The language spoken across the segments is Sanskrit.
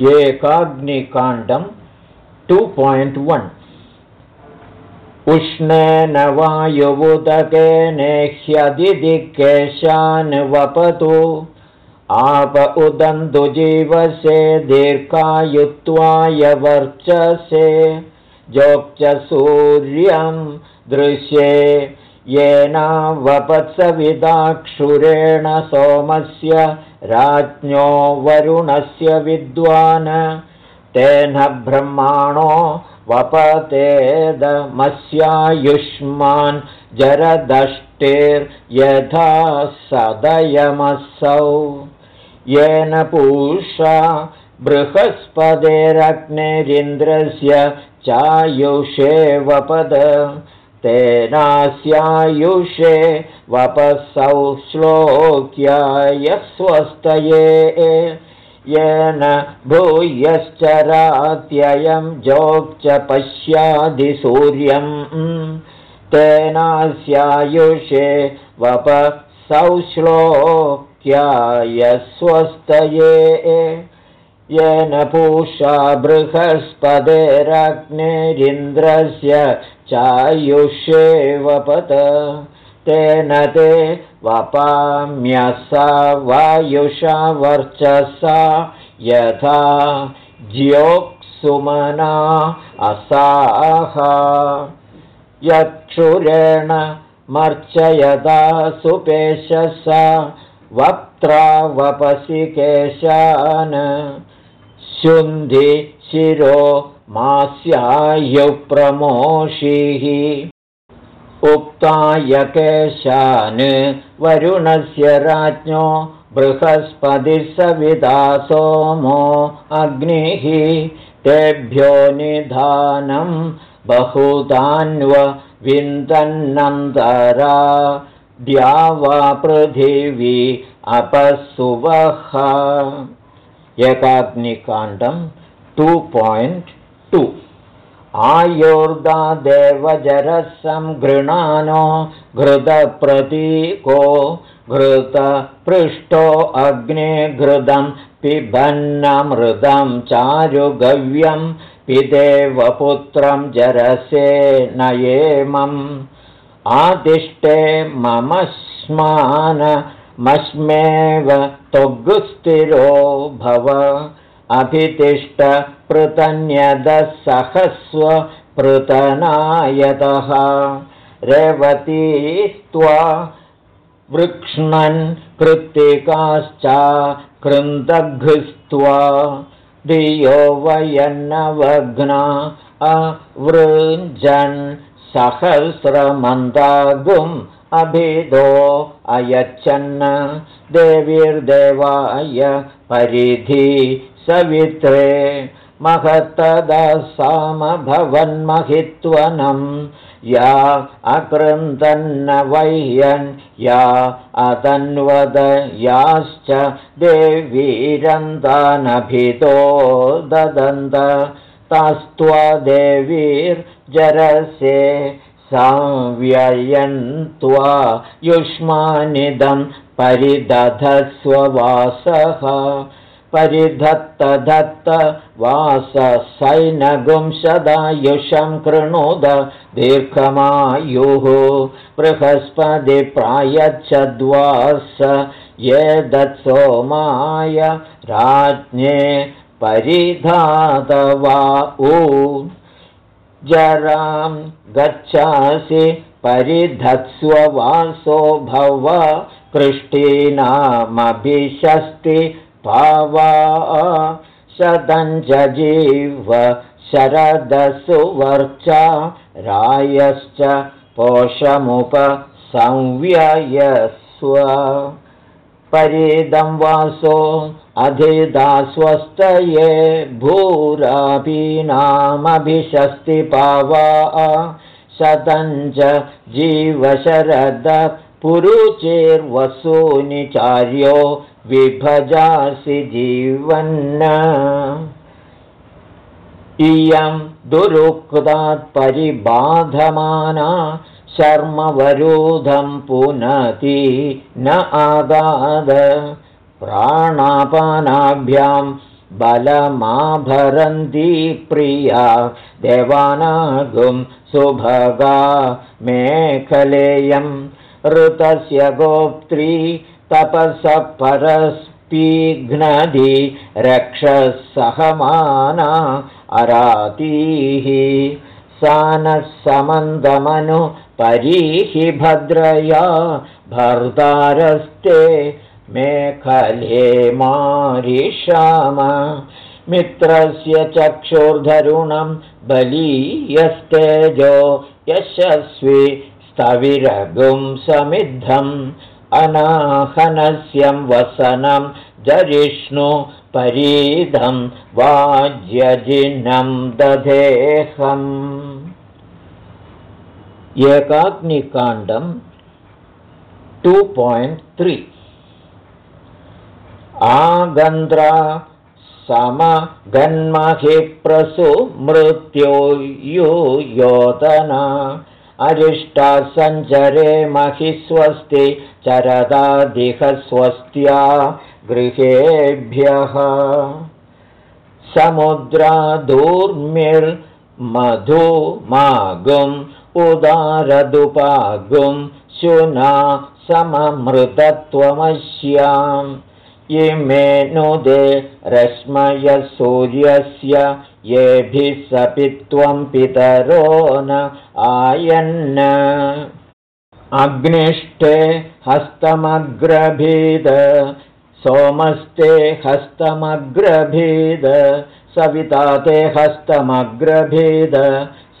एकाग्निकाण्डं टु पायिण्ट् वन् उष्णेन वायुबुदकेनेह्यदिकेशान् वपतु। आप उदन्तुजीवसे दीर्घायुत्वाय वर्चसे। जोक्च सूर्यं दृश्ये येनावपत्सविदाक्षुरेण सोमस्य राज्ञो वरुणस्य विद्वान्। तेन ब्रह्माणो वपतेदमस्यायुष्मान् जरदष्टिर्यथा सदयमसौ। येन पूषा बृहस्पतिरग्निरिन्द्रस्य चायुषे वपद तेनास्यायुषे वपसौ श्लोक्याय स्वस्तये येन भूयश्चरात्ययं जोक् च पश्यादिसूर्यम् तेनास्यायुषे वपसौ श्लोक्याय स्वस्तये येन पूषा बृहस्पतिरग्निरिन्द्रस्य चायुष्येवपत तेन ते वपाम्यसा वायुषा वर्चसा यथा ज्योक्सुमना असाः यक्षुरेण मर्चयदा सुपेशसा वक्त्रा वपसि केशान् शुन्धि शिरो मास्यायुप्रमोषिः उक्तायकेशान् वरुणस्य राज्ञो बृहस्पतिसविदा सोमो अग्निः। तेभ्यो निधानं बहुधान्व विन्दन्नन्तरा द्यावा पृथिवी अपसुवः एकाग्निकाण्डं टु पायिण्ट् टु आयोर्दादेवजरसं गृणानो घृतप्रतीको घृतपृष्ठो अग्ने घृतं पिबन्नमृदं चारुगव्यं पिदेवपुत्रं जरसे नयेमम्। आदिष्टे मम स्मानमस्मेव त्वग्स्थिरो भव। अभितिष्ठ पृतन्यदसहस्व पृतनायतः रेवतीस्त्वा वृक्ष्णन् कृत्तिकाश्च कृन्दघ्स्त्वा धियो वयन्नवघ्ना अवृञ्जन् सहस्रमन्दागुम् अभिदो अयच्छन् देवीर्देवाय परिधि सवित्रे महत्तदसामभवन्महित्वनं या अकृन्दन्न वह्यन् या अतन्वद याश्च देवीरन्तानभितो ददन्त तास्त्वा देवीर्जरसे संव्ययन्त्वा युष्मानिदं परिदधस्ववासः। परिधत्तधत्त वाससैनगुंशदायुषं कृणुद दीर्घमायुः। बृहस्पतिप्रायच्छद्वास ये दत्सोमाय राज्ञे परिधातवा ऊ जरां गच्छासि परिधत्स्ववासो भव कृष्टीनामभिषस्ति पावा शतञ्जीव शरदसुवर्चा रायश्च पोषमुपसंव्ययस्व। परिदं वासो अधिदास्वस्तये भूरापीनामभिषस्ति पावा शतञ्च जीवशरद पुरुचेर्वसूनिचार्यो विभजासि जीवन्न। इयं दुरुक्तात्परिबाधमाना शर्मवरोधं पुनति न आदाद प्राणापानाभ्यां बलमाभरन्ती प्रिया। देवानागुं सुभगा मेखलेयं ऋतस्य गोप्त्री तपसः परस्पीघ्नदि रक्षसहमाना अरातीः सा नः समन्दमनु परीहि भद्रया भर्तारस्ते मेखले मारिषाम मित्रस्य चक्षुर्धरुणं बलीयस्तेजो यशस्वि स्थविरगुं समिद्धम्। अनाहनस्यं वसनं जरिष्णु परीदं वाज्यजिनं दधेहम्। एकाग्निकाण्डं टु पायिण्ट् त्री आगन्द्रा समगन्महिप्रसु मृत्यो योतना। अरिष्टा सञ्चरे महि स्वस्ति चरदादिहस्वस्त्या गृहेभ्यः। समुद्रादूर्मिर्मधुमागुम् उदारदुपागुं शुना सममृतत्वमस्याम् इमे नुदे रश्मयसूर्यस्य येभिः सपित्वं पितरो न आयन्न। अग्निष्ठे हस्तमग्रभीद सोमस्ते हस्तमग्रभीद सविता ते हस्तमग्रभीद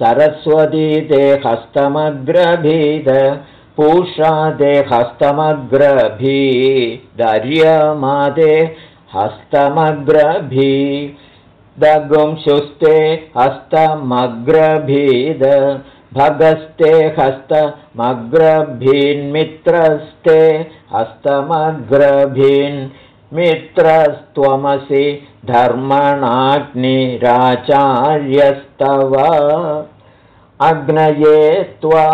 सरस्वती ते हस्तमग्रभीद पूषादे हस्तमग्रभी दर्यमादे हस्तमग्रभी दगुंशुस्ते हस्तमग्रभीद भगस्ते हस्तमग्रभीन्मित्रस्ते हस्तमग्रभीन्मित्रस्त्वमसि धर्मणाग्निराचार्यस्तव। अग्नये त्वा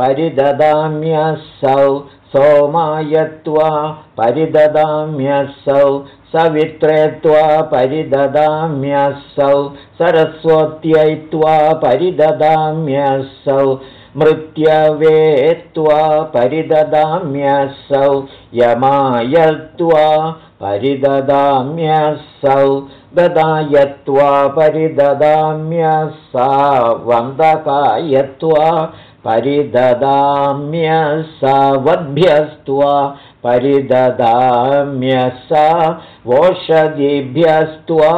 परिददाम्यसौ सोमायत्वा परिददाम्यसौ सवित्रे त्वा परिददाम्यसौ सरस्वत्यैत्वा परिददाम्यसौ मृत्यवे त्वा परिददाम्यसौ यमायत्वा परिददाम्यसौ ददायत्वा परिददाम्यसा वन्दकायत्वा परिददाम्यसवद्भ्यस्त्वा परिददाम्यसा वोषधिभ्यस्त्वा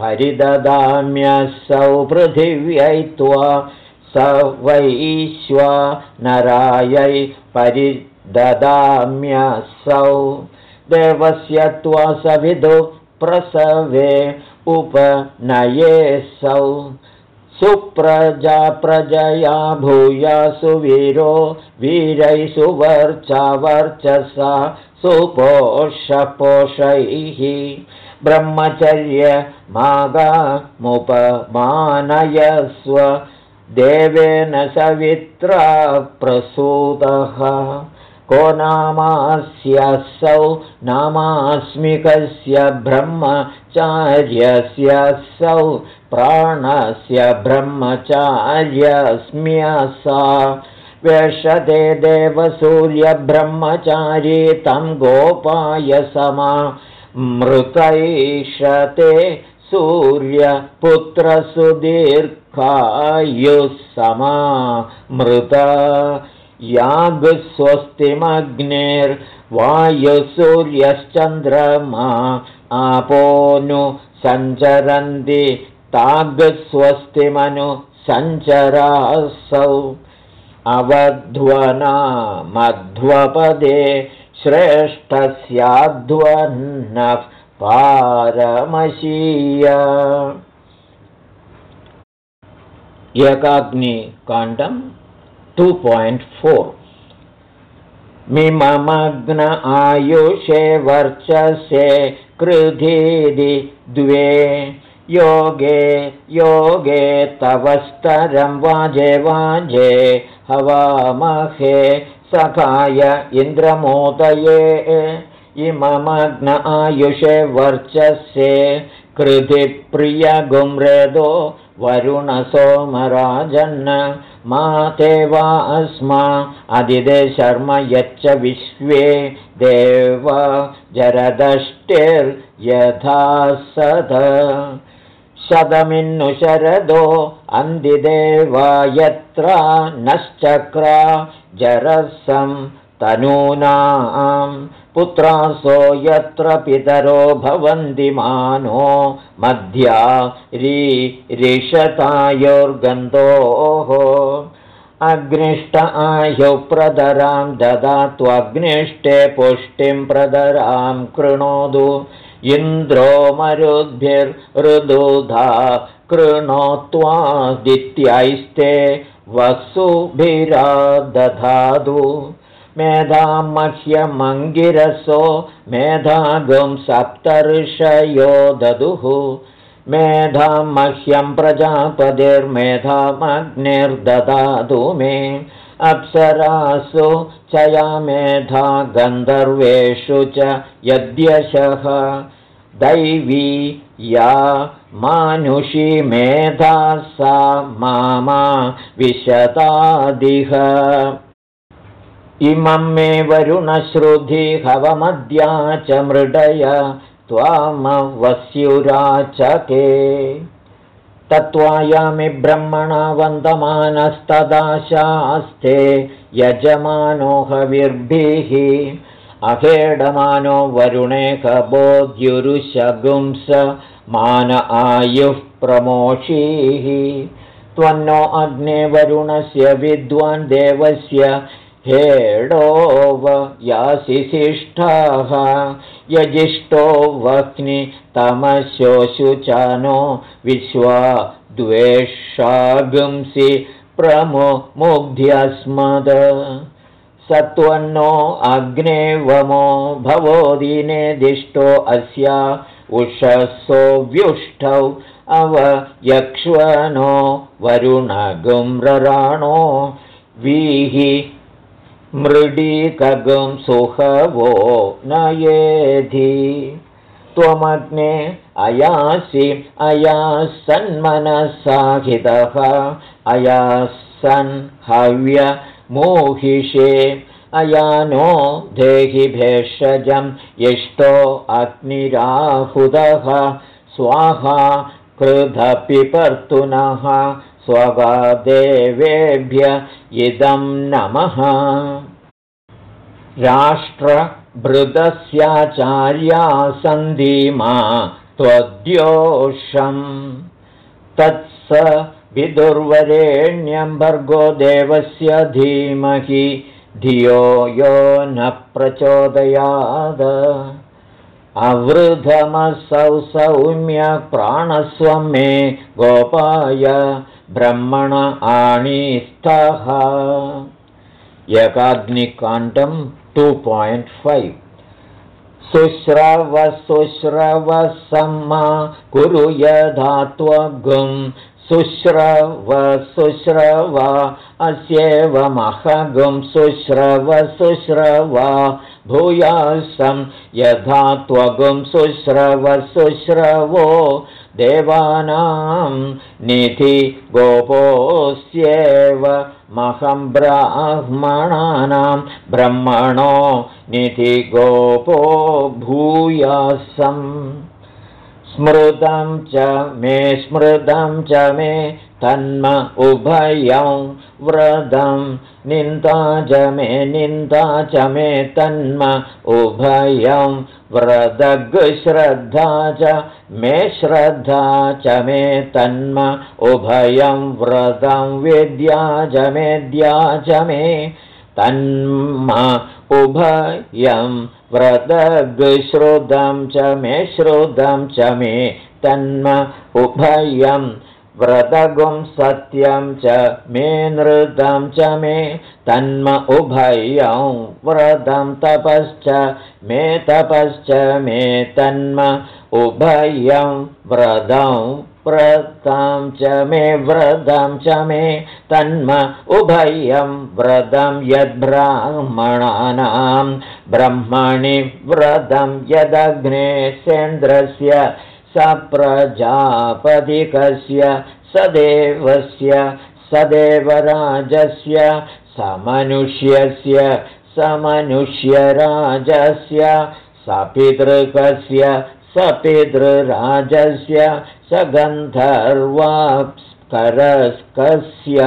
परिददाम्यसौ पृथिव्यैत्वा स वैश्वा नरायै परिददाम्यसौ देवस्य त्वा सविदु प्रसवे उपनयेऽसौ सुप्रजा प्रजया भूया सुवीरो वीरै सुवर्चा वर्चसा सुपोषपोषैः। ब्रह्मचर्यमागामुपमानयस्व देवेन सवित्रा प्रसूतः। को नामास्यसौ नामास्मिकस्य ब्रह्मचार्यस्य सौ प्राणस्य ब्रह्मचार्यस्म्यसा व्यषते देवसूर्यब्रह्मचारी तं गोपाय समा मृतैषते सूर्यपुत्रसुदीर्घायुः समा मृत। यागस्वस्तिमग्नेर्वायुसूर्यश्चन्द्रमा आपोनु सञ्चरन्ति तागस्वस्तिमनु सञ्चरासौ। अवध्वना मध्वपदे श्रेष्ठस्याध्वन्नः पारमशीय। एकाग्निकाण्डम् टु पायिण्ट् फोर् मिममग्न आयुषे वर्चसे कृधीदि द्वे योगे योगे तवस्तरं वाजे वाजे हवामहे सखाय इन्द्रमोदये इममग्न आयुषे वर्चसे कृतिप्रियगुम्रेदो वरुणसोमराजन् माते वा अस्मा अदिदे शर्म यच्च विश्वे देव जरदष्टिर्यथा सद शतमिन्नु शरदो अन्दिदेवा यत्र नश्चक्रा जरसं तनूनां पुत्रासो यत्र पितरो भवन्ति मानो मध्या रीरिषतायोर्गन्धोः अग्निष्ट आयुप्रदरां ददात्वग्निष्टे पुष्टिं प्रदरां कृणोतु इन्द्रो मरुद्भिर्हृदुधा कृणोत्वादित्यैस्ते वसुभिरा दधातु मेधां मह्यमङ्गिरसो मेधागुं सप्तर्षयो ददुः मेधां मह्यं प्रजापतिर्मेधामग्निर्ददातु मे अप्सरासु च या मेधा गन्धर्वेषु च यद्यशः। दैवी या मानुषी मेधा सा मामा विशतादिह इमं मे वरुणश्रुधि हवमद्या च मृडय त्वामवस्युराचके तत्त्वायामि ब्रह्मणा वन्दमानस्तदाशास्ते यजमानो हविर्भिः। अहेडमानो वरुणेकबोध्युरुशगुंस मान आयुः प्रमोषीः। त्वन्नो अग्ने वरुणस्य विद्वान् देवस्य हेडोव यासिशिष्ठाः यजिष्ठो वह्नि तमशोशुचानो विश्वा द्वेषागुंसि प्रमुग्ध्यस्मद। सत्वन्नो अग्ने वमो भवो दिष्टो अस्या उषसो व्युष्टौ अवयक्ष्वनो वरुणगुम्रराणो वीहि मृडीकगं सुहवो नयेधि त्वमग्ने अयासि अयासन्मनसाहितः अयासन् हव्यमोहिषे अयानो देहि भेषजम् इष्टो अग्निराहुदः स्वाहा क्रुधपिपर्तुनः स्वगादेवेभ्य इदं नमः राष्ट्रभृतस्याचार्या सन्धीमा त्वद्योषम्। तत्स विदुर्वरेण्यं भर्गो देवस्य धीमहि धियो यो न प्रचोदयाद। अवृधमसौ सौम्यप्राणस्वं मे गोपाय ब्रह्मण आणीस्थः यकाग्निकाण्डं टु पायिण्ट् फैव् शुश्रव कुरु यधात्वगुं शुश्रव शुश्रव शुश्रव शुश्रव भूयासं यथा त्वगुं। शुश्रवो देवानां निधि गोपोऽस्येव महं ब्राह्मणानां ब्रह्मणो निधि गोपो भूयासम्। स्मृतं च मे स्मृतं च मे तन्म उभयं व्रतं निन्दा च मे निन्दा च मे तन्म। उभयं व्रदग्श्रद्धा च मे श्रद्धा च मे तन्म। उभयं व्रतं विद्या च मेद्या च मे तन्म। उभयं व्रतगुश्रुतं च मे श्रुतं च मे तन्म। उभयं व्रतगुं सत्यं च मे नृतं च मे तन्म उभयं व्रतं तपश्च मे तपश्च मे तन्म उभयं व्रतं व्रतं च मे व्रतं च मे तन्म उभयं व्रतं यद्ब्राह्मणानां ब्रह्मणि व्रतं यदग्ने सेन्द्रस्य सप्रजापदिकस्य सदेवस्य सदेवराजस्य समनुष्यस्य समनुष्यराजस्य सपितृकस्य सपितृराजस्य स गन्धर्वाप्स्करस्कस्य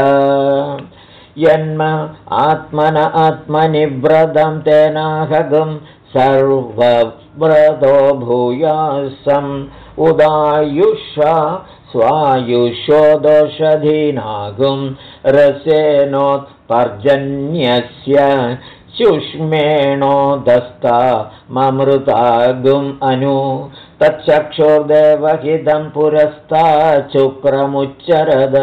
यन्म आत्मन आत्मनिव्रतं तेनाहगं सर्वव्रतो भूयासम् उदायुषा स्वायुषो दोषधीनागुं रसेनोत्पर्जन्यस्य शुष्मेणोदस्ता ममृतागुम् अनु तच्चक्षुर्देवहितं शुक्रमुच्चरद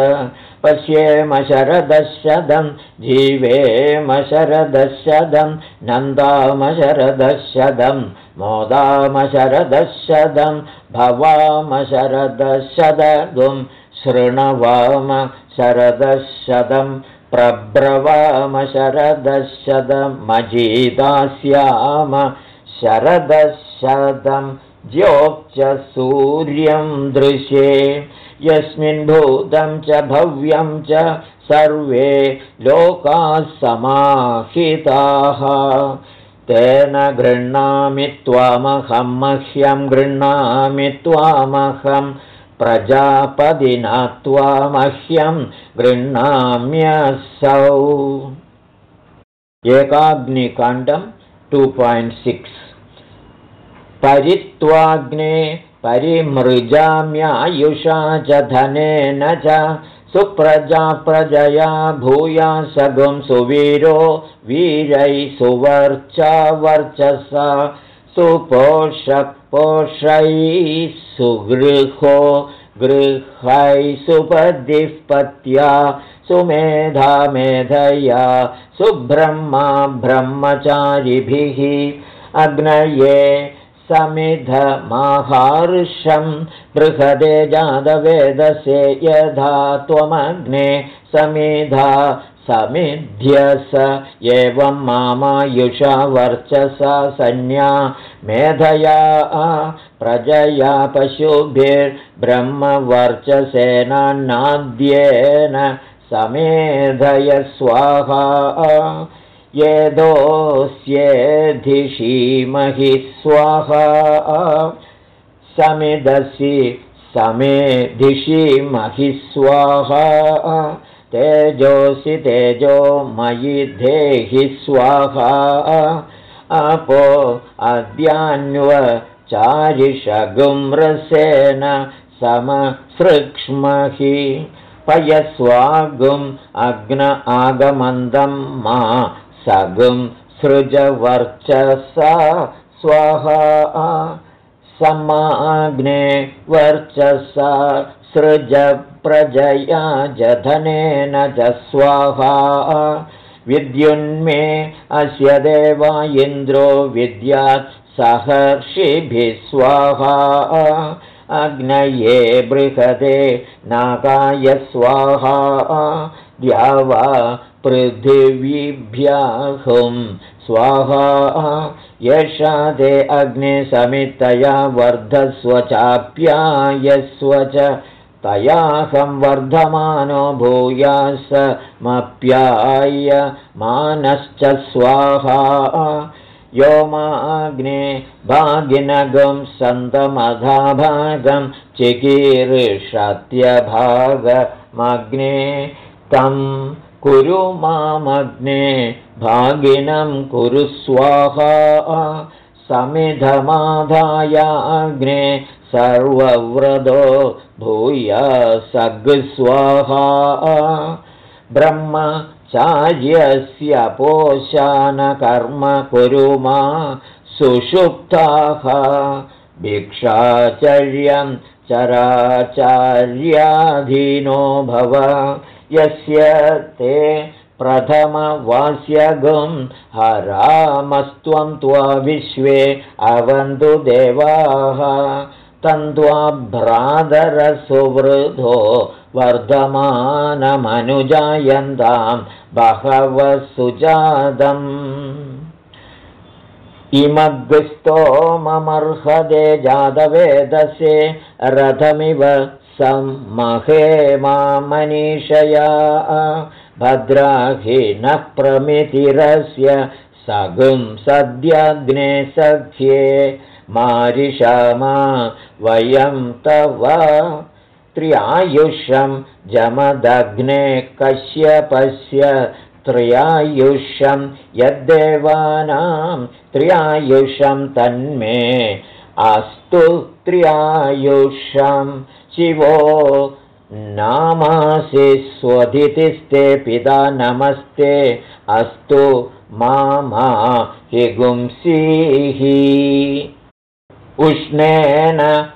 पश्येम शरदशदं जीवेम शरदशदं नन्दाम शरदशदं मोदाम शरदशदं भवाम शरदशदगुं शृणवाम शरदशदं प्रब्रवाम शरदशदमजीदास्याम शरदशदं ज्योक्च सूर्यं दृशे यस्मिन् भूतं च भव्यं च सर्वे लोकाः समाहिताः तेन गृह्णामि त्वामहं मह्यं गृह्णामि त्वामहं प्रजापदिना त्वामह्यं गृह्णाम्यसौ। Ekagnikandam two point six. परित्वाग्ने परिमृजाम्यायुषा च धनेन च सुप्रजा प्रजया भूया सगुं सुवीरो वीरै सुवर्चा वर्चसा सुपोषपोषैः सुगृहो गृहै सुपदिः पत्या सुमेधा मेधया सुब्रह्मा ब्रह्मचारिभिः अग्नये समिधमाहार्षं बृहदे जातवेदसे यथा त्वमग्ने समिधा समिध्यस एवं मामायुषा वर्चसा सन्या मेधया प्रजया पशुभिर्ब्रह्मवर्चसेनान्नाद्येन समेधय स्वाहा यदोऽस्येधिषीमहि स्वाहा। समिदसि समेधिषीमहि स्वाहा। तेजोऽसि तेजो मयि देहि स्वाहा। अपो अद्यान्वचारिषगुम्रसेन समसृक्ष्महि। पयस्वागुम् अग्न आगमन्दं मा सगुं सृजवर्चसा स्वाहा समाग्ने वर्चसा सृज प्रजया जधनेन च स्वाहा। विद्युन्मे अस्य देवा इन्द्रो विद्यात् सहर्षिभिः स्वाहा। अग्नये बृहदे नागाय स्वाहा। द्यावा पृथिवीभ्याहुं स्वाहा यशा ते अग्ने समितया वर्धस्व चाप्यायस्व च तयाहं वर्धमानो भूयासमप्याय मानश्च स्वाहा। योमाग्ने भागिनगं सन्तमधाभागं चिकीर्षत्यभागमग्ने तम् कुरु मामग्ने भागिनं कुरु स्वाहा। समिधमाधायाग्ने सर्वव्रतो भूय सग्स्वाहा ब्रह्मचार्यस्य पोषानकर्म कुरु मा सुषुप्ताः। भिक्षाचर्यं चराचार्याधीनो भव यस्य ते प्रथमवास्यगुं हरामस्त्वं त्वा विश्वे अवन्तु देवाः। तन्त्वा भ्रातरसुवृधो वर्धमानमनुजायन्तां बहवः सुजातम् किमग्स्तोममर्हदे जातवेदसे रथमिव सम्महे मनीषया भद्राहिनः प्रमितिरस्य सगुं सद्याग्ने सख्ये। मारिषमा वयं तव त्र्यायुषं जमदग्ने कश्यपस्य त्र्यायुषं यद्देवानां त्र्यायुषं तन्मे अस्तु त्र्यायुषं शिवो नामासि स्वधितिस्ते पिता नमस्ते। अस्तु मामा हिगुंसीः। उष्णेन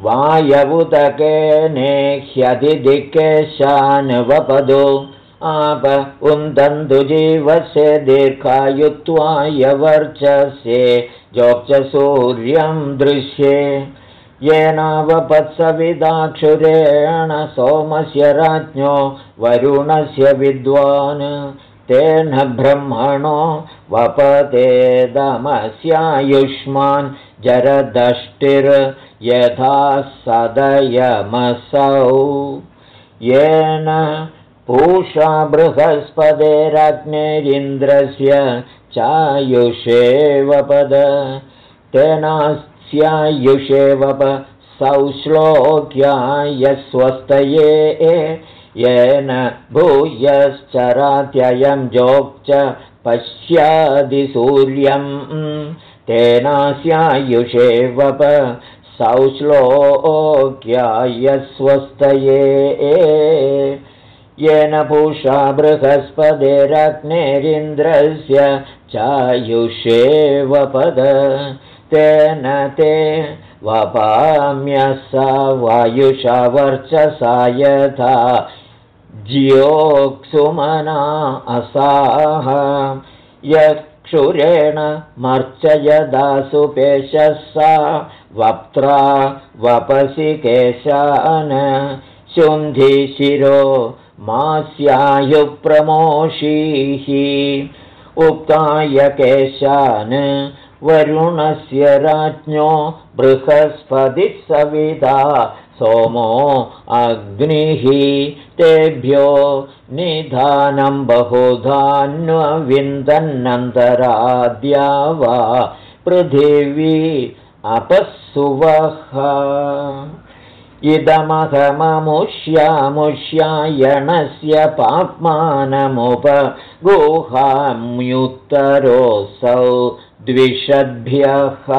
वायवुदकेनेह्यधिदिकेशान्वपदो आप उन्दन्तु जीवस्य दीर्घायुत्वाय वर्चस्ये जोक्चसूर्यं दृश्ये येनावपत्सविदाक्षुरेण सोमस्य राज्ञो वरुणस्य विद्वान् तेन ब्रह्मणो वपतेदमस्यायुष्मान् जरदष्टिर्यथा सदयमसौ। येन पूषा बृहस्पतेरग्नेरिन्द्रस्य चायुषेवपद तेनास्यायुषेवप सौश्लोक्याय स्वस्तये येन भूयश्चरात्ययं जोक् पश्यादिसूर्यम् तेनास्यायुषेवप सौश्लोक्याय स्वस्तये येन पूषा बृहस्पतिरग्नेरिन्द्रस्य चायुषेवपद तेन ते वपाम्य स वायुषा वर्चसा यथा। ज्योक्सुमना असाः। यक्षुरेण मर्चयदासुपेशः सा वप्त्रा वपसि केशान। शुन्धिशिरो मास्यायुप्रमोषीः उक्ताय केशान् वरुणस्य राज्ञो बृहस्पतिः सविता सोमो अग्निः तेभ्यो निधानं बहुधान्वविन्दन्नन्तराद्या वा पृथिवी अपःसुवः। इदमहममुष्यामुष्यायणस्य पाप्मानमुपगुहाम्युत्तरोऽसौ द्विषद्भ्यः।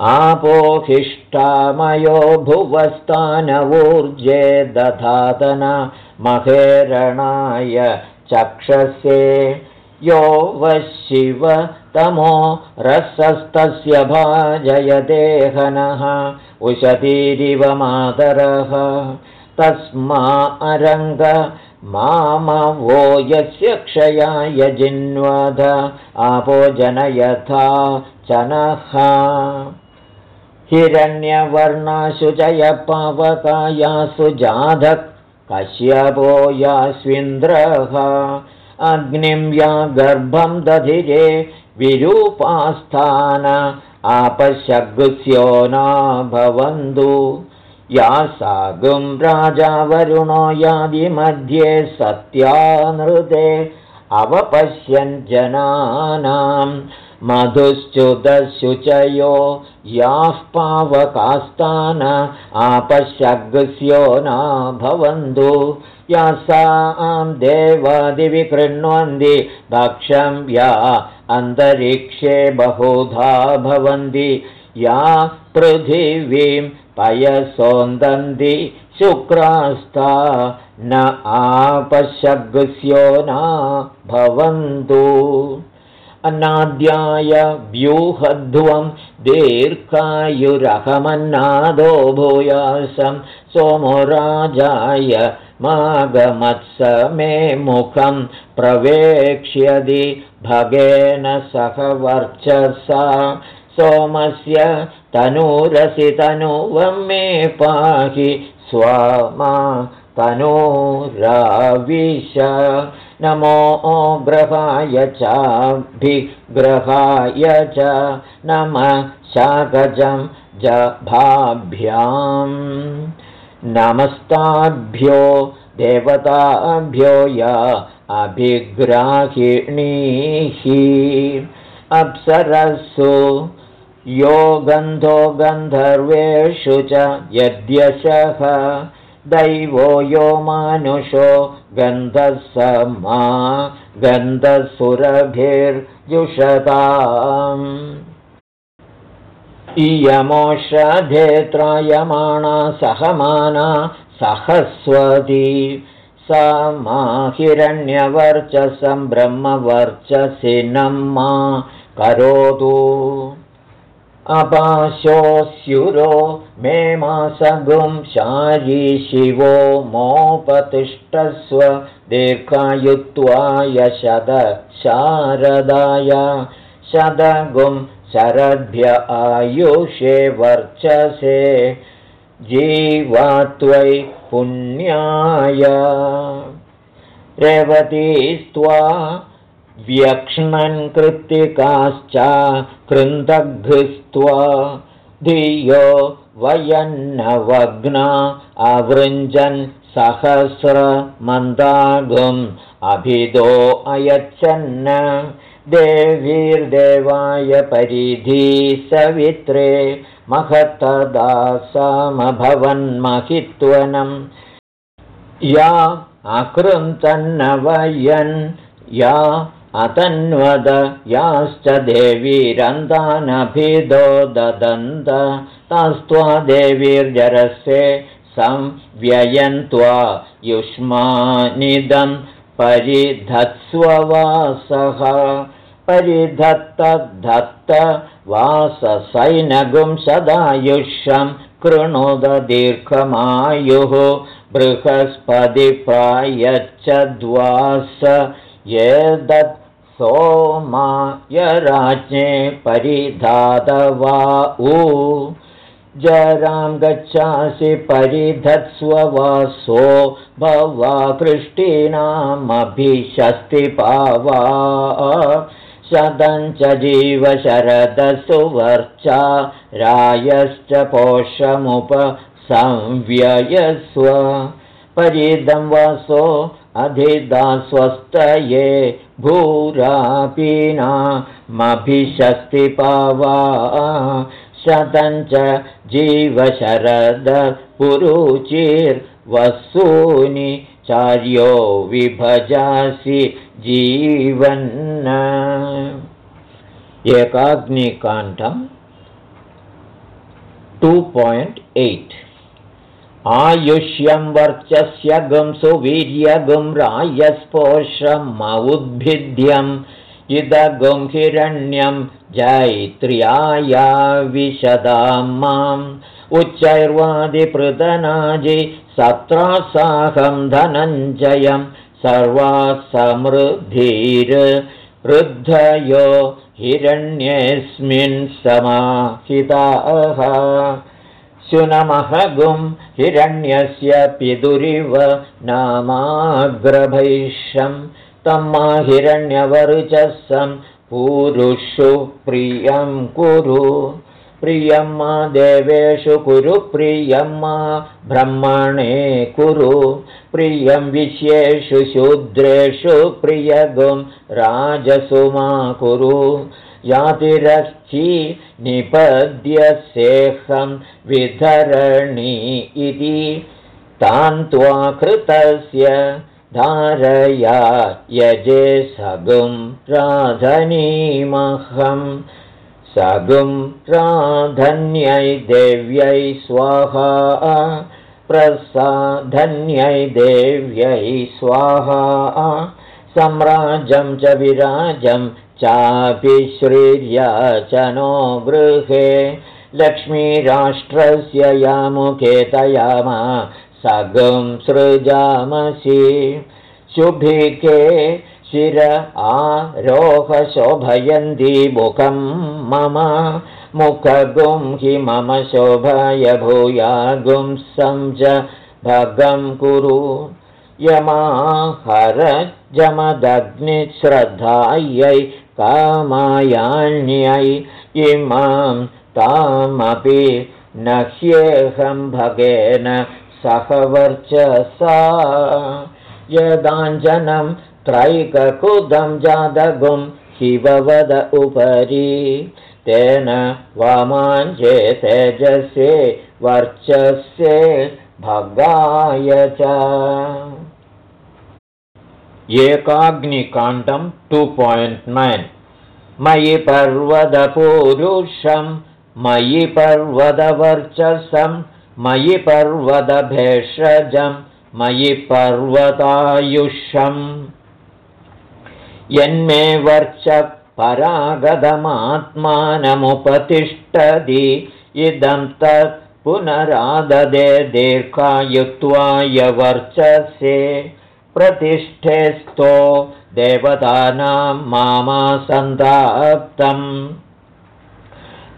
आपोहिष्ठामयो भुवस्तानवूर्जे दधातन महेरणाय चक्षसे। यो वशिव तमो रसस्तस्य भाजयदेहनः उशतीरिव मातरः तस्मा अरङ्ग मामवो यस्य क्षयाय जिन्वध आपो जनयथा चनः हिरण्यवर्णासु जयपावकायासु जाधक् कश्यपो यास्विन्द्रः। अग्निं या गर्भं दधिरे विरूपास्थान आपशग्स्यो न भवन्तु या सागुं राजावरुणो यादिमध्ये सत्यानृते अवपश्यन् जनानां मधुश्च्युतशुचयो याः पावकास्तान आपशग्स्यो न भवन्तु यासां देवादिविकृण्वन्ति भक्षं या अन्तरिक्षे बहुधा भवन्ति। या पृथिवीं पयसोन्दन्ति शुक्रास्ता न आपशग्स्यो न भवन्तु। अनाद्याय व्यूहध्वं दीर्घायुरहमन्नादो भूयासं सोमो राजाय मागमत्स मे मुखं प्रवेक्ष्यदि भगेन सह वर्चसा सोमस्य तनूरसि तनुवं मे पाहि स्वामा तनूराविश। नमो ग्रहाय चाभिग्रहाय च नमः शाकजं जभाभ्याम्। नमस्ताभ्यो देवताभ्यो या अभिग्राहिणीः। अप्सरसु यो गन्धो गन्धर्वेषु च यद्यशः दैवो यो मानुषो गन्धः स मा गन्धसुरभिर्जुषताम् इयमोषधेत्रायमाणा सहमाना सहस्वती स मा हिरण्यवर्चसं ब्रह्मवर्चसिनं मा करोतु अपाशोऽस्युरो मे मासगुं शारी शिवो मोपतिष्ठस्व दीर्घायुत्वाय शद शारदाय। शदगुं शरद्भ्य आयुषे वर्चसे जीवात्वै पुण्याय। रेवतीस्त्वा व्यक्ष्णन् कृत्तिकाश्च धियो वयन्नवग्ना अवृञ्जन् सहस्रमन्दागुम् अभिदो अयच्छन् देवीर्देवाय परिधी सवित्रे महत्तदा समभवन्महित्वनम् या अकृन्तन्नवयन् या अतन्वद याश्च देवीरन्तानभिदो ददन्त तास्त्वा देवीर्जरसे संव्ययन्त्वा युष्मानिदं परिधत्स्ववासः। परिधत्तद्धत्त वाससैनगुं सदायुष्यं कृणोददीर्घमायुः बृहस्पतिप्रायच्छद्वास एतत् सोमाय राज्ञे परिधातवा उ। जरां गच्छासि परिधत्स्ववासो भवा कृष्टीनामभिषस्तिपावा शतं च जीवशरदसुवर्चा रायश्च पोषमुप संव्ययस्व परिदं वासो अधिदा स्वस्तये भूरापीनामभिषस्तिपावा शतं च जीवशरदपुरुचिर्वसूनि चार्यो विभजासि जीवन्न एकाग्निकाण्डम् टु पायिण्ट् एय्ट् आयुष्यं वर्चस्य गुं सुवीर्यगुं रायस्पोषमौद्भिद्यम् इदगुं हिरण्यं जैत्र्याया विशदां माम्। उच्चैर्वादिपृतनाजि सत्रासाहं धनञ्जयं सर्वा समृद्धिर्वृद्धयो हिरण्येऽस्मिन् समाहिताः शुनमहगुं हिरण्यस्य पितुरिव नामाग्रभैषं तं मा हिरण्यवर्चसं पूरुषु प्रियं कुरु। प्रियं मा देवेषु कुरु प्रियं मा ब्रह्मणे कुरु। प्रियं विश्येषु शूद्रेषु प्रियगुं राजसुमा कुरु यातिरक्षी निपद्यसेहं विधरणी इति तान्त्वाकृतस्य धारया यजे सगुं राधनीमहम् सगुं राधन्यै देव्यै स्वाहा प्रसाधन्यै देव्यै स्वाहा। सम्राजं च विराजं चाभिश्रीर्या च नो गृहे लक्ष्मीराष्ट्रस्य यामुखे तयामा सगं सृजामसि। शुभिके शिर आरोहशोभयन्ती मुखं मम मुखगुं हि मम शोभय भूया गुं सं च भगं कुरु। यमाहरजमदग्निश्रद्धायै कामायान्यै इमां तामपि न ह्येऽहं भगेन सह वर्चसा। यदाञ्जनं त्रैककुदं जादगुं शिववद उपरि। तेन वामाञ्जे तेजसे वर्चस्ये भगाय च एकाग्निकाण्डं टु पायिण्ट् नैन् मयि पर्वतपूरुषं मयि पर्वतवर्चसं मयि पर्वतभेषजं मयि पर्वतायुषम्। यन्मे वर्च परागतमात्मानमुपतिष्ठति इदं तत् पुनराददे दीर्घायुत्वाय वर्चसे प्रतिष्ठेस्थो देवतानां मामासन्ताप्तम्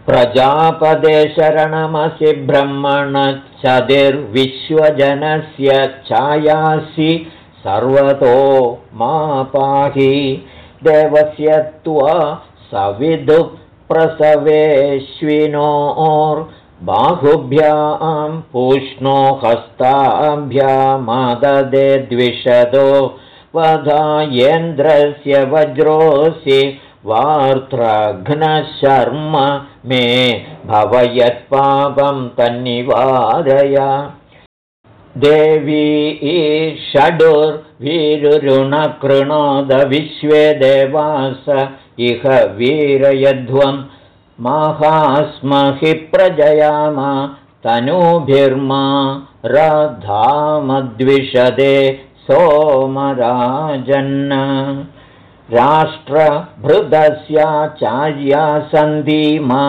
प्रजापदे शरणमसि ब्रह्मणश्चतिर्विश्वजनस्य छायासि सर्वतो मा पाहि देवस्य त्वा सविदुःप्रसवेश्विनोर्बाहुभ्यां पूष्णो हस्ताभ्यामाददे द्विषदो वधायेन्द्रस्य वज्रोऽसि वार्त्रघ्नशर्म मे भवयत्पापं तन्निवारय। देवी षडुर्वीरुणकृणोदविश्वे देवास इह वीरयध्वं माहास्महि प्रजयामा तनूभिर्मा रधामद्विषदे सोमराजन्। राष्ट्रभृदस्याचार्या सन्धिमा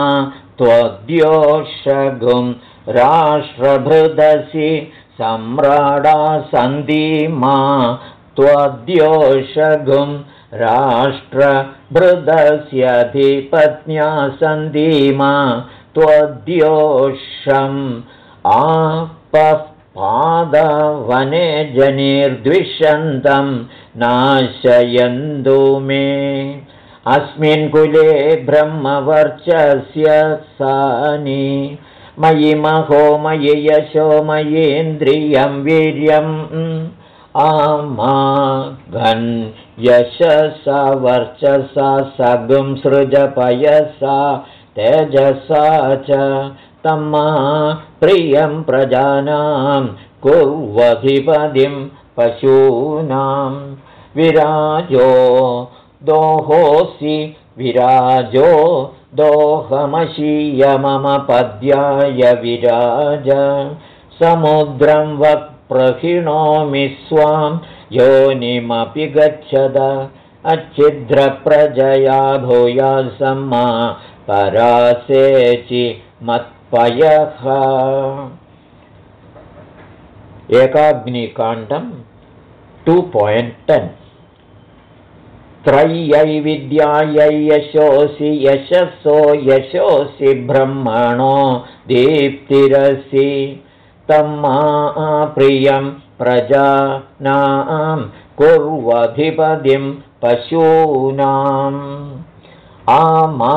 त्वद्योषगुं राष्ट्रभृदसि सम्राडा सन्धिमा त्वद्योषगुं राष्ट्रभृदस्यधिपत्न्या सन्धिमा त्वद्योषम् आपः पादवने जनिर्द्विषन्तं नाशयन्तु मे। अस्मिन् कुले ब्रह्मवर्चस्य सानि। मयि महो मयि यशो मयीन्द्रियं वीर्यम् आमाघन् यशसा वर्चसा सगुं सृजपयसा तेजसा च तम्मा प्रियं प्रजानां कुर्वधिपदिं पशूनां। विराजो दोहोऽसि विराजो दोहमशीय मम पद्याय विराज। समुद्रं वक्प्रहिणोमि स्वां योनिमपि गच्छद। अच्छिद्रप्रजया भूयासम्मा परासेचि मत् पयः एकाग्निकाण्डं टु पायिण्ट् टेन् त्रय्यै विद्यायै यशोऽसि यशसो यशोऽसि ब्रह्मणो दीप्तिरसि। तं मा प्रियं प्रजानां कुर्वधिपदिं पशूनाम्। आमा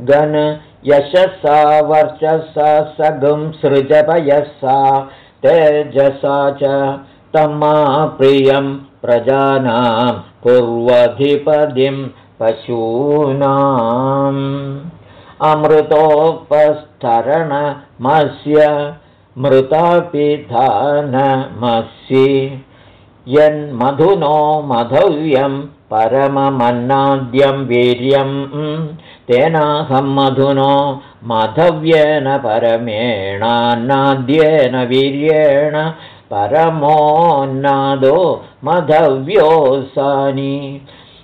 गण यशसा वर्चसा सगुं सृजपयसा तेजसा च तमा प्रियं प्रजानां कुर्वधिपदिं पशूनाम्। अमृतोपस्तरणमस्य मृतापिधानमसि। यन्मधुनो मधव्यं परममन्नाद्यं वीर्यम् तेनाहं मधुनो माधव्येन परमेणान्नाद्येन वीर्येण परमोन्नादो मधव्योऽसानि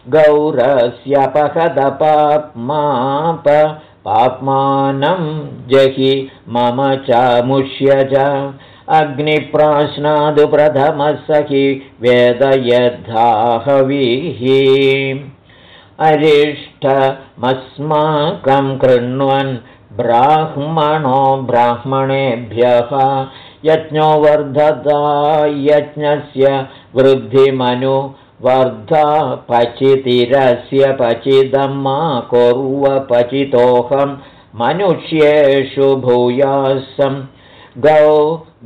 गौरस्यपहदपाप्माप पाप्मानं जहि मम चामुष्य च अग्निप्राश्नादु प्रथमः सखि वेदयद्धाहविः। अरिष्ठमस्माकं कृण्वन् ब्राह्मणो ब्राह्मणेभ्यः। यज्ञो वर्धता यज्ञस्य वृद्धिमनु वर्धा पचितिरस्य पचिदं मा पचितोऽहं मनुष्येषु भूयासं। गौ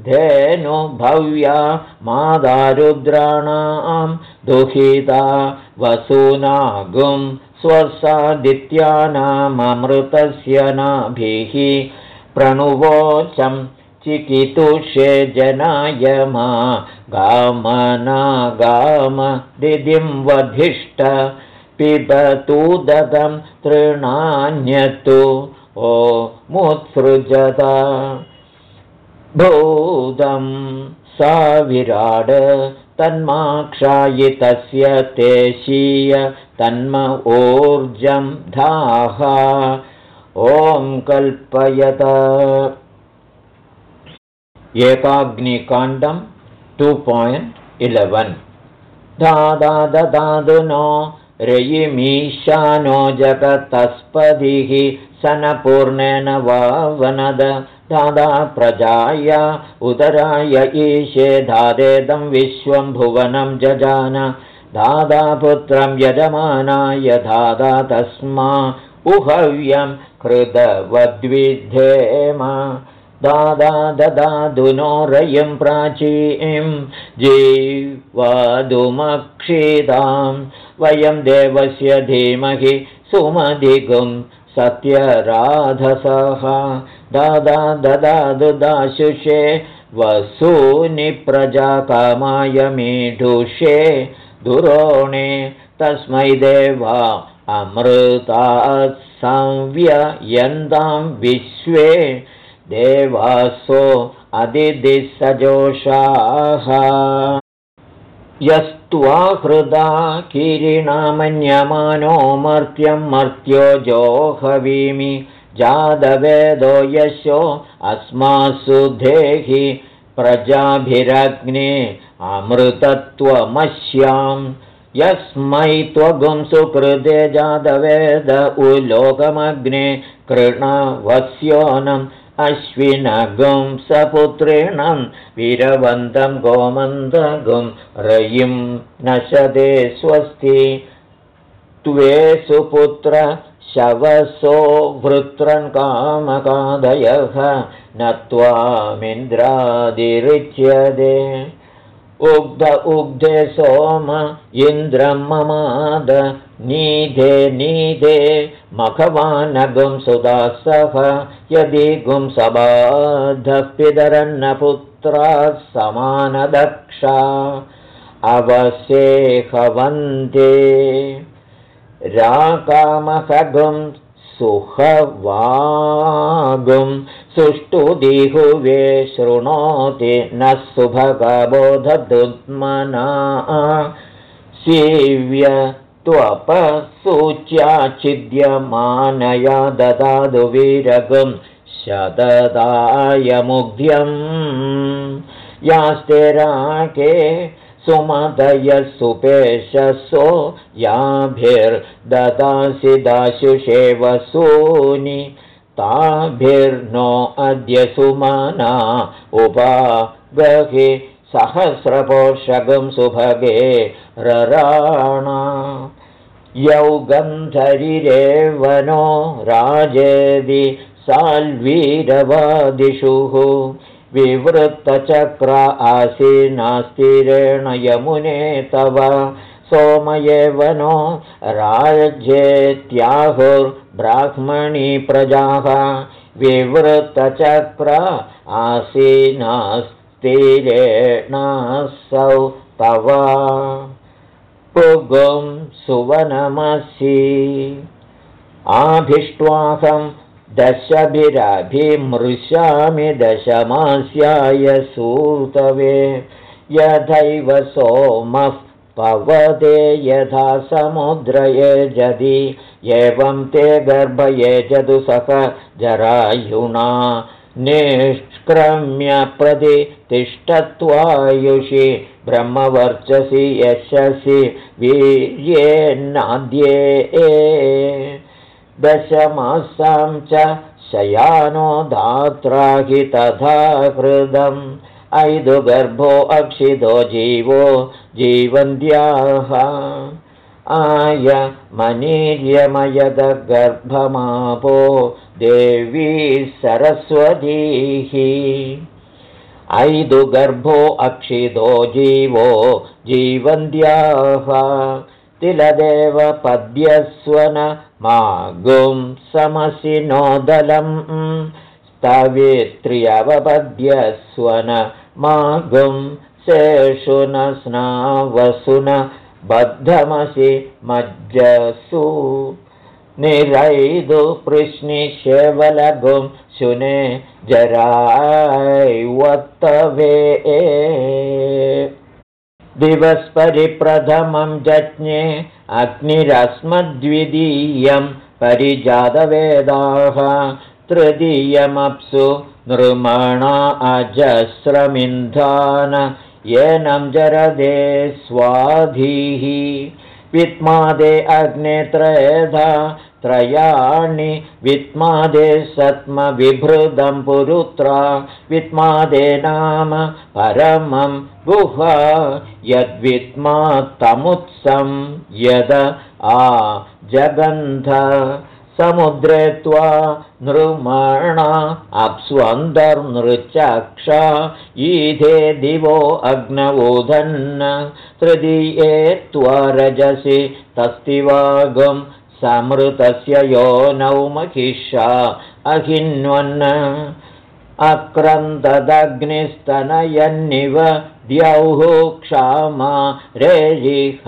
धेनु भव्या मादारुद्राणां दुहिता वसूनागुं स्वसादित्यानाममृतस्य नाभिः प्रणुवोचं चिकितुषे जनाय मा गामनागामदिदिं वधिष्ठ पिबतूदतं तृणान्यतु ओ मुत्सृजत। भूतं सा विराड तन्माक्षायितस्य तेशीय तन्म ऊर्जं धाः। ॐ कल्पयत। एकाग्निकाण्डं टु पायिण्ट् इलेवन् दादा ददादुनो रयिमीशानो जगतस्पदिः सनपूर्णेन वा वनद दादा प्रजाय उदराय ईशे दादेदं विश्वं भुवनं जजान दादा पुत्रं यजमानाय दादा तस्मा उहव्यं कृतवद्विधेम दादा ददादुनो रयं प्राचीं जीवादुमक्षितां वयं देवस्य धीमहि सुमधिगुं सत्यराधसः। दादा ददादु दाशुषे मीढुषे दुरोणे तस्मै देवा अमृतात् संव्ययन्तां विश्वे देवासो अदिदिसजोषाः। यस्त्वा हृदा किरिणामन्यमानो मर्त्यं मर्त्यो जोहवीमि। जादवेदो यशो अस्मासु देहि प्रजाभिरग्ने अमृतत्वमस्यां यस्मै त्वगुं सुकृते जादवेद उलोकमग्ने कृणवस्योनम् अश्विनगुं सपुत्रिणं वीरवन्तं गोमन्दगुं रयिं नशदे स्वस्ति। त्वे सुपुत्र शवसो वृत्रन् कामकादयः न त्वामिन्द्रादिरिच्यते उग्ध उग्धे सोम इन्द्रं ममाद नीधे नीधे मघवानगुं सुदासः यदि गुं सबाधः पितरन्नपुत्रा समानदक्षा। अवशेहवन्ते राकामहगुं सुहवागुं सुष्ठुदिहुवे शृणोति न सुभगबोधदुत्मना। सीव्य त्वपसूच्याच्छिद्यमानया ददातु वीरगुं शतदायमुग्ध्यम्। यास्ते राके सुमदयः सुपेशसो याभिर्ददासि दाशुषे वसूनि ताभिर्नो अद्य सुमना उपा गहि सहस्रपोषगं सुभगे रराणा। यौ गन्धरिरेवनो राजेदि साल्वीरवादिषुः विवृत्तचक्र आसीनास्तिरेण यमुने तव। सोमयेवनो राज्येत्याहुर्ब्राह्मणी प्रजाः। विवृत्तचक्र आसीनास्तिरेणासौ तव। पुगुं सुवनमसि। आभिष्ट्वाहं दशभिरभिमृशामि दशमास्याय सूतवे। यथैव सोमः पवते यथा समुद्रये जदि एवं ते गर्भये जदुसह जरायुणा निष्क्रम्य प्रति तिष्ठत्वायुषि ब्रह्मवर्चसि यशसि वीर्येन्नाद्ये दशमासां च शयानो धात्रा हि तथा कृतम् ऐदुगर्भो अक्षितो जीवो जीवन्त्याः आय मनीर्यमयदगर्भमापो देवी सरस्वतीः। ऐदुगर्भो अक्षितो जीवो जीवन्त्याः तिलदेव पद्यस्वन मागुं समसि नोदलम् स्तवित्र्यवपद्यस्वन मागुं शेषु न स्नावसुन बद्धमसि मज्जसु। निरैदु पृश्निशेवलघुं शुने जराय्वत्तवे दिवस्परिप्रथमं जज्ञे अग्निरस्मद्वितीयं परिजातवेदाः तृतीयमप्सु नृमणा अजस्रमिन्धान येनं जरदे स्वाधीः वित्मादे अग्ने त्रेधा त्रयाणि वित्मादे सत्मविभृदं पुरुत्रा। वित्मादे नाम परमं गुहा। यद्वित्मात्तमुत्सं यद आ जगन्ध। समुद्रे त्वा नृमणा अप्स्वन्दर्नृचक्षा। ईधे दिवो अग्नवोधन्न। तृतीये त्वरजसि तस्तिवागं समृतस्य यो नौ महिषा अहिन्वन् अक्रन्ददग्निस्तनयन्निव द्यौः क्षामा रेजिहद्वीरुधः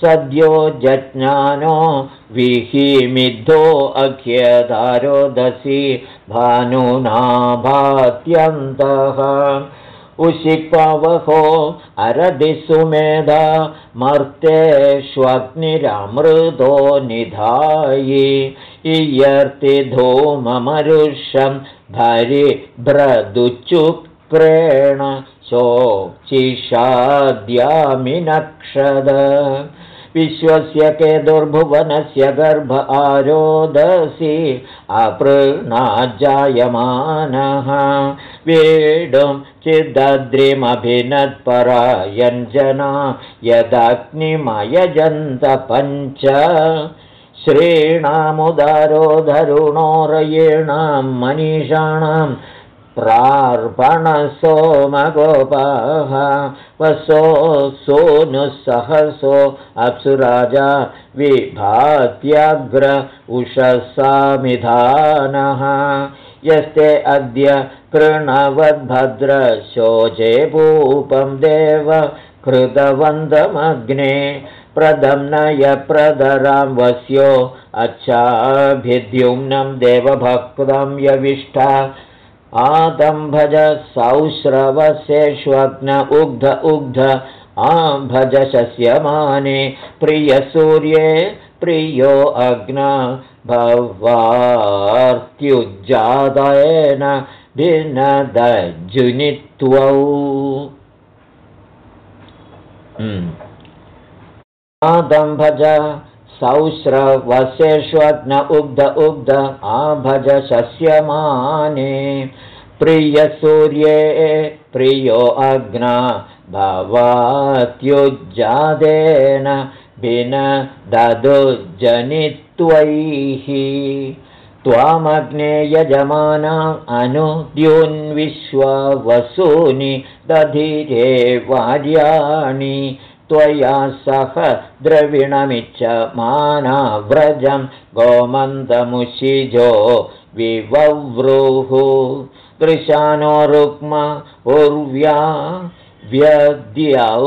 सद्यो जज्ञानो विहिमिद्धो अख्यदारोदसी भानुनाभात्यन्तः उशिक्पवहो अरदिसुमेधा मर्तेष्वग्निरमृतो निधायि। इयर्तिधूममरुषं भरिभ्रदुचुक्रेण शोचिषाद्यामिनक्षद विश्वस्य के दुर्भुवनस्य गर्भ आरोदसि अपृणाजायमानः वेडुं चिदद्रिमभिनत्परायञ्जना यदग्निमयजन्त पञ्च श्रीणामुदारोधरुणोरयेणां मनीषाणां प्रार्पणसोमगोपाः वसो सोऽनुःसहसो अप्सुराजा विभात्याग्र उषसामिधानः। यस्ते अद्य कृणवद्भद्रशोचे भूपं देव कृतवन्दमग्ने प्रदम्नय प्रदरां वस्यो अच्छाभिद्युम्नं देवभक्तं यविष्ठा आदम्भज सौश्रवसेष्वग्न उग्ध उग्ध आम्भज शस्यमाने प्रियसूर्ये प्रियो अग्न भवार्त्युज्जातयेन भिन्नदजुनित्वौ हम्म। आदम्भज सौस्रवसेष्वग्न उग्ध उग्ध आभज शस्यमाने प्रियसूर्ये प्रियो अग्ना भवात्युज्जादेन भिन ददुज्जनित्वैः त्वामग्ने यजमाना अनुद्युन्विश्ववसूनि दधिरे वार्याणि त्वया सह द्रविणमिच्छ मानाव्रजं गोमन्दमुषिजो विवव्रूः। कृशानो रुक्म उर्व्या व्यद्यौ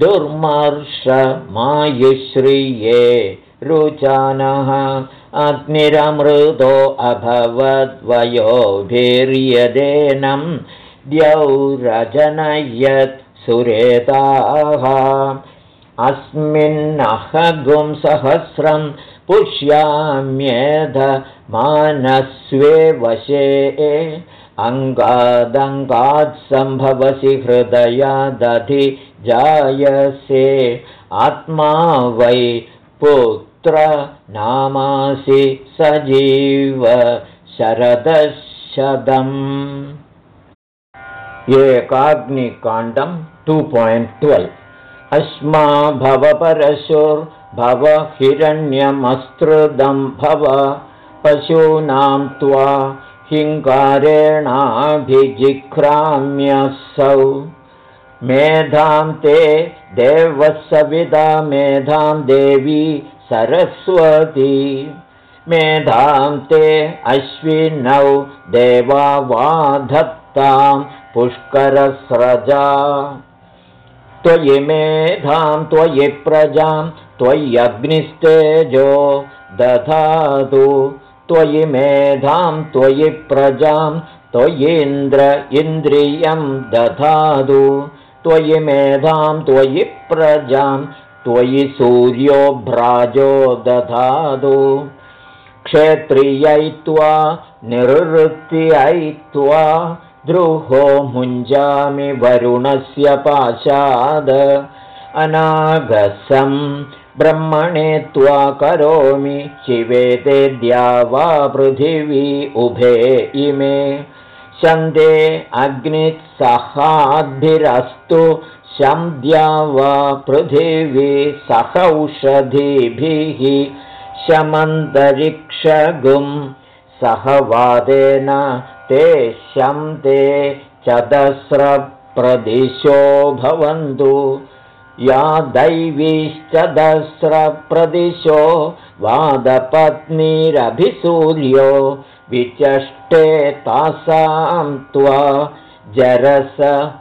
दुर्मर्षमायुश्रिये रुचानः। अग्निरमृतो अभवद्वयोभिर्यदेनं द्यौरजनयत् सुरेताः। अस्मिन्नहगुं सहस्रं पुष्याम्येध मानस्वे वशे। अङ्गादङ्गात्सम्भवसि हृदयादधि जायसे। आत्मा वै पुत्र नामासि सजीव शरदशदम्। एकाग्निकाण्डं टु पायिण्ट् ट्वेल्व् अस्मा भव परशुर्भव हिरण्यमस्तृदं भव पशूनां त्वा हिङ्कारेणाभिजिघ्राम्यसौ मेधां ते देवसविदा मेधां देवी सरस्वती। मेधां ते अश्विनौ देवा वाधत्तां पुष्करस्रजा त्वयि मेधां त्वयि प्रजां त्वय्यग्निस्तेजो दधातु। त्वयि मेधां त्वयि प्रजां त्वयीन्द्र इन्द्रियं दधातु। त्वयि मेधां त्वयि प्रजां त्वयि सूर्यो भ्राजो दधातु। क्षेत्रियैत्वा निवृत्त्ययित्वा द्रुहो मुञ्जामि वरुणस्य पाशाद। अनागसं ब्रह्मणे त्वा करोमि शिवेते द्या वा पृथिवी उभे इमे। शन्दे अग्नित्सहाद्भिरस्तु शन्द्या वा पृथिवी सहौषधिभिः शमन्तरिक्षगुं सहवादेन ते शन्ते चदस्रप्रदिशो भवन्तु। या दैवीश्चदस्रप्रदिशो वादपत्नीरभिसूर्यो विचष्टे तासां त्वा जरस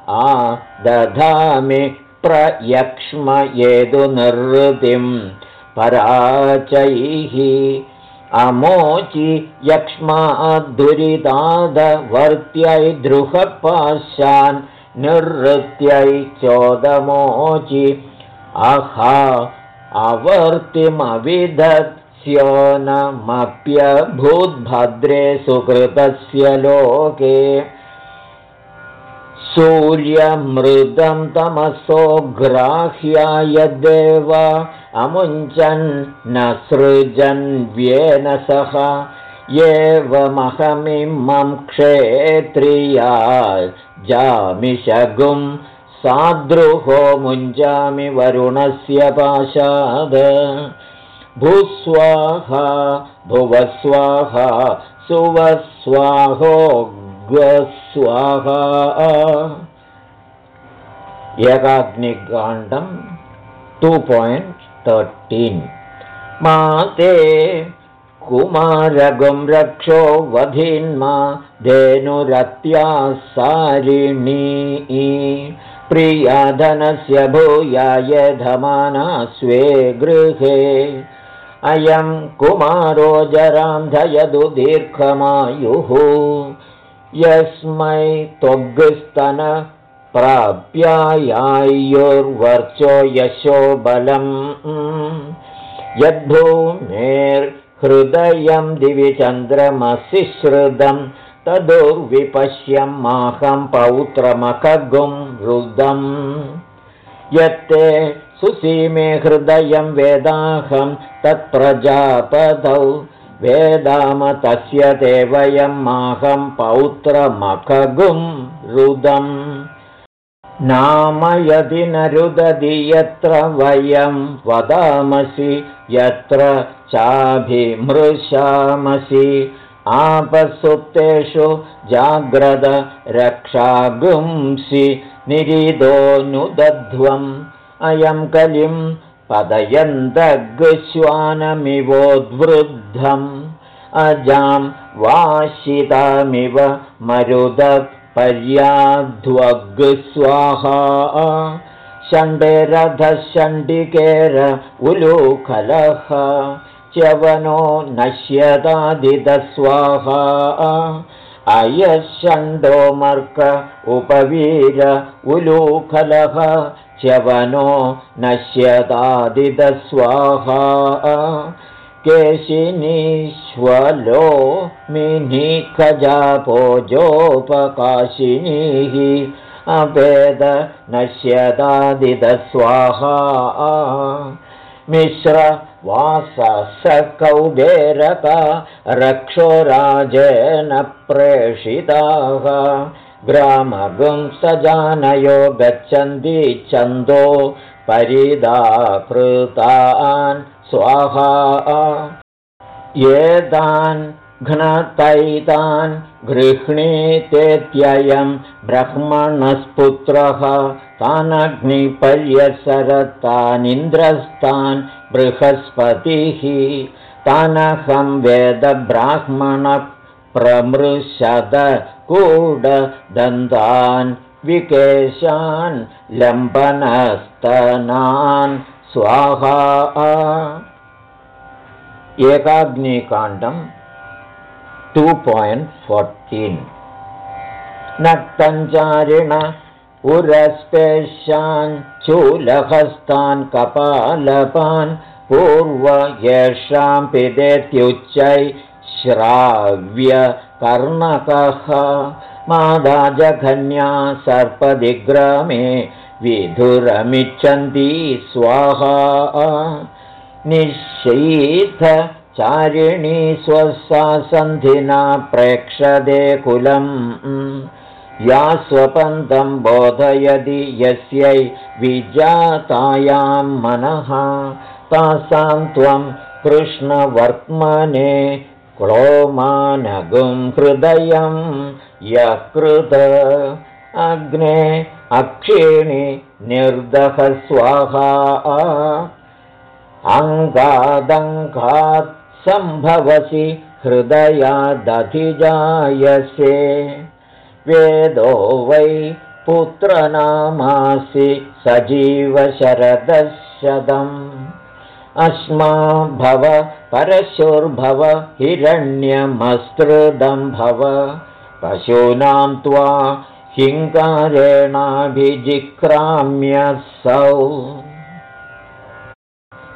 आ दधामि प्रयक्ष्मयेदुनिर्वृतिम् पराचैः अमोचि यक्ष्माद्धुरिदादवर्त्यै दृहपाशान् निवृत्यै चोदमोचि। अहा अवर्तिमविदत्स्योनमप्यभूद्भद्रे सुकृतस्य लोके सूर्यमृदं तमसो ग्राह्याय देव अमुञ्चन् न सृजन्व्येन सह। एवमहमिमं क्षेत्रिया जामिषगुं साद्रुहो मुञ्जामि वरुणस्य पाशाद। भूस्वाहा भुवस्वाहा सुवस्वाहो स्वाहा यगाग्निकाण्डं टु पायिण्ट् तर्टीन् मा ते कुमारगुं रक्षो वधिन्मा धेनुरत्या सारिणी प्रियाधनस्य भूयाय धमाना स्वे गृहे। अयं कुमारो जरां धयदु दीर्घमायुः यस्मै त्वग्स्तन प्राप्यायायुर्वर्चो यशो बलम्। यद्भूमेर्हृदयं दिवि चन्द्रमसि श्रुतं तदुर्विपश्यं माहं पौत्रमखगुं रुदम्। यत्ते सुसीमे हृदयं वेदाहं तत्प्रजापदौ वेदाम तस्य ते वयं माहं पौत्रमखगुं रुदम् नाम यदि न रुदति यत्र वयं वदामसि यत्र चाभिमृशामसि। आपसुप्तेषु जाग्रदरक्षागुंसि निरिदोऽनुदध्वम् अयं कलिं पदयन्तग्श्वानमिवोद्वृद्धम् अजां वाशितामिव मरुदपर्याध्वग्स्वाहा। षण्डेरथषण्डिकेर उलूखलः। च्यवनो नश्यतादिदस्वाहा अयः मर्क उपवीर उलूखलः च्यवनो नश्यतादिदस्वाहा केशिनीश्वलो मिनिखजापोजोपकाशिनीः अपेद नश्यतादिदस्वाहा मिश्र वाससकौबेरका रक्षोराजेन प्रेषिताः ग्रामगुं सजानयो गच्छन्ति छन्दो परिदाकृतान् स्वाहा। एतान् घ्नतैतान् गृह्णीतेत्ययं ब्रह्मणस्पुत्रः। तानग्निपर्यसरतानिन्द्रस्तान् बृहस्पतिः। तानहं वेदब्राह्मणप्रमृशदकूडदन्तान् विकेशान् लम्बनस्तनान् स्वाहा। एकाग्निकाण्डम् टु पायिण्ट् फोर्टीन् नक्तञ्चारिण उरस्पेशान् चूलहस्तान् कपालपान् पूर्व येषां पिदेत्युच्चै श्राव्यकर्णकः। मादाजघन्या सर्पदिग्रामे विधुरमिच्छन्ती स्वाहा। निःशीथ चारिणी स्वसा सन्धिना प्रेक्षदे कुलम्। या स्वपन्तं बोधयति यस्यै विजातायां मनः। तासां त्वं कृष्णवर्त्मने क्लोमानगुं हृदयं यकृत अग्ने अक्षिणि निर्दहस्वाहा। अङ्गादङ्गात् सम्भवसि हृदयादधिजायसे। वेदो वै पुत्रनामासि सजीवशरदशदम् अस्मा भव परशुर्भव हिरण्यमस्तृदं भव। पशूनां त्वा हिङ्कारेणाभिजिक्राम्यसौ।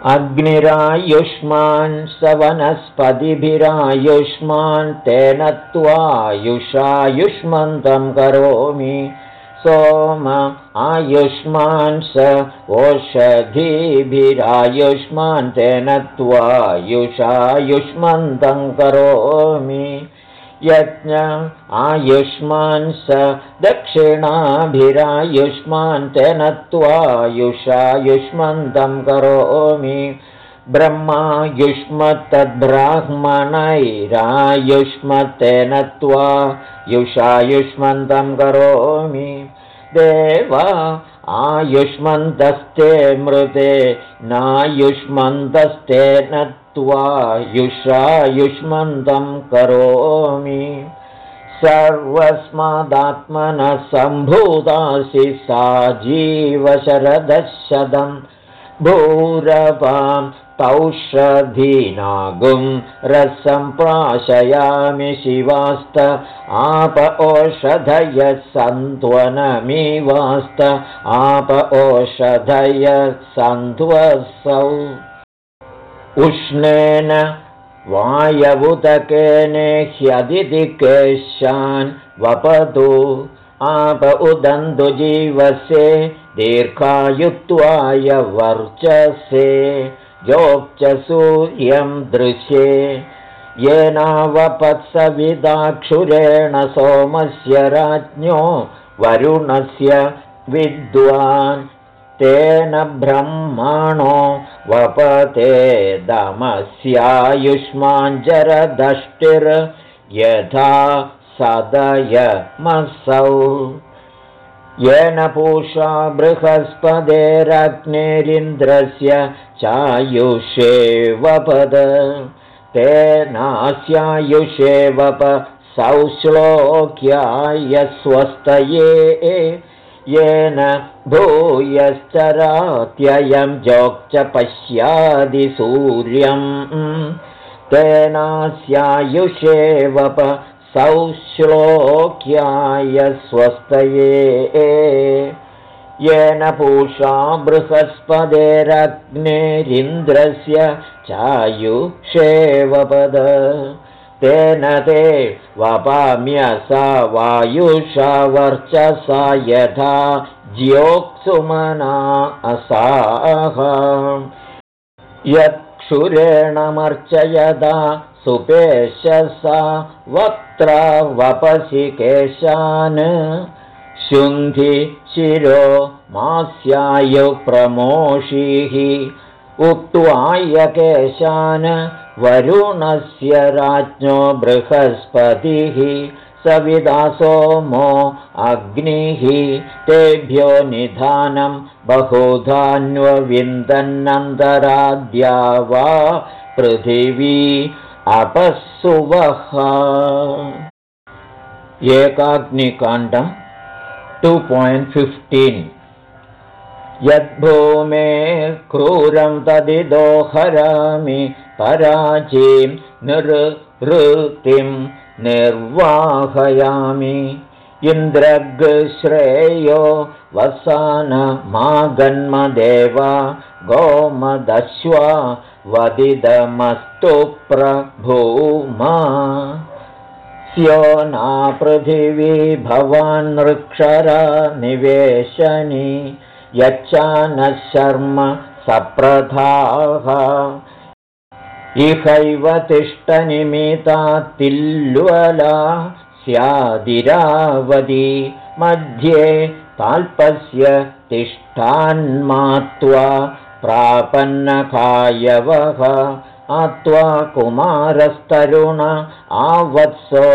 अग्निरायुष्मान् स वनस्पतिभिरायुष्मान् तेन त्वायुषायुष्मन्तं करोमि सोम आयुष्मान् स ओषधीभिरायुष्मान् तेन त्वायुषायुष्मन्तं करोमि। यज्ञ आयुष्मान् स दक्षिणाभिरायुष्मान् तेन त्वायुषायुष्मन्तं करोमि। ब्रह्मायुष्मत्तद्ब्राह्मणैरायुष्मत्तेन त्वा युषायुष्मन्तं करोमि देव आयुष्मन्तस्ते मृते नायुष्मन्तस्तेन युषायुष्मन्तं करोमि। सर्वस्मादात्मनः सम्भूतासि सा जीवशरदशदं भूरवां तौषधीनागुं रसं प्राशयामि शिवास्त आप ओषधयः सन्त्वनमिवास्त आप ओषधयः सन्त्वसौ। उष्णेन वायवुदकेन ह्यदिकेशान् वपतु आप उदन्तु जीवसे दीर्घायुत्वाय वर्चसे योक्च सूर्यं दृश्ये येनावपत्सविदाक्षुरेण सोमस्य राज्ञो वरुणस्य विद्वान् तेन ब्रह्मणो वपते दमस्यायुष्माञ्जरदष्टिर्यथा सदयमसौ येन पूषा बृहस्पदेरग्नेरिन्द्रस्य चायुषे वपद तेनास्यायुषे वप सौश्लोक्याय स्वस्तये। येन भूयश्चरात्ययं जोक् पश्यादि सूर्यम्। तेनास्यायुषेवप सौश्लोक्याय स्वस्तये। येन पूषा बृहस्पदेरग्नेरिन्द्रस्य चायुषेवपद। तेन ते वपाम्यसा वायुषा वर्चसा यथा ज्योक्सुमना असाः यत्क्षुत्पिण्डमन्तरिक्षं क्षुरेणमर्चयदा सुपेशसा वक्त्रा वपसि केशान्। शुन्धि शिरो मास्यायुप्रमोषीः उक्त्वाय केशान् वरुणस्य राज्ञो बृहस्पतिः सविदा सोमो अग्निः तेभ्यो निधानं बहुधान्वविन्दन्नन्तराद्या वा पृथिवी अपःसुवः। Ekagnikandam two point fifteen. यद्भूमे क्रूरं तदिदोहरामि पराचीं निर्वृतिं निर्वाहयामि। इन्द्रग्श्रेयो वसानमागन्मदेवा गोमदश्वा वदिदमस्तु प्रभूमा स्यो नापृथिवी भवान्नृक्षरा निवेशनि यच्चा न शर्म सप्रथाः इहैव तिष्ठनिमिता तिल्वला स्यादिरावदी मध्ये ताल्पस्य तिष्ठान्मात्वा प्रापन्नकायवः आत्वा कुमारस्तरुण आवत्सो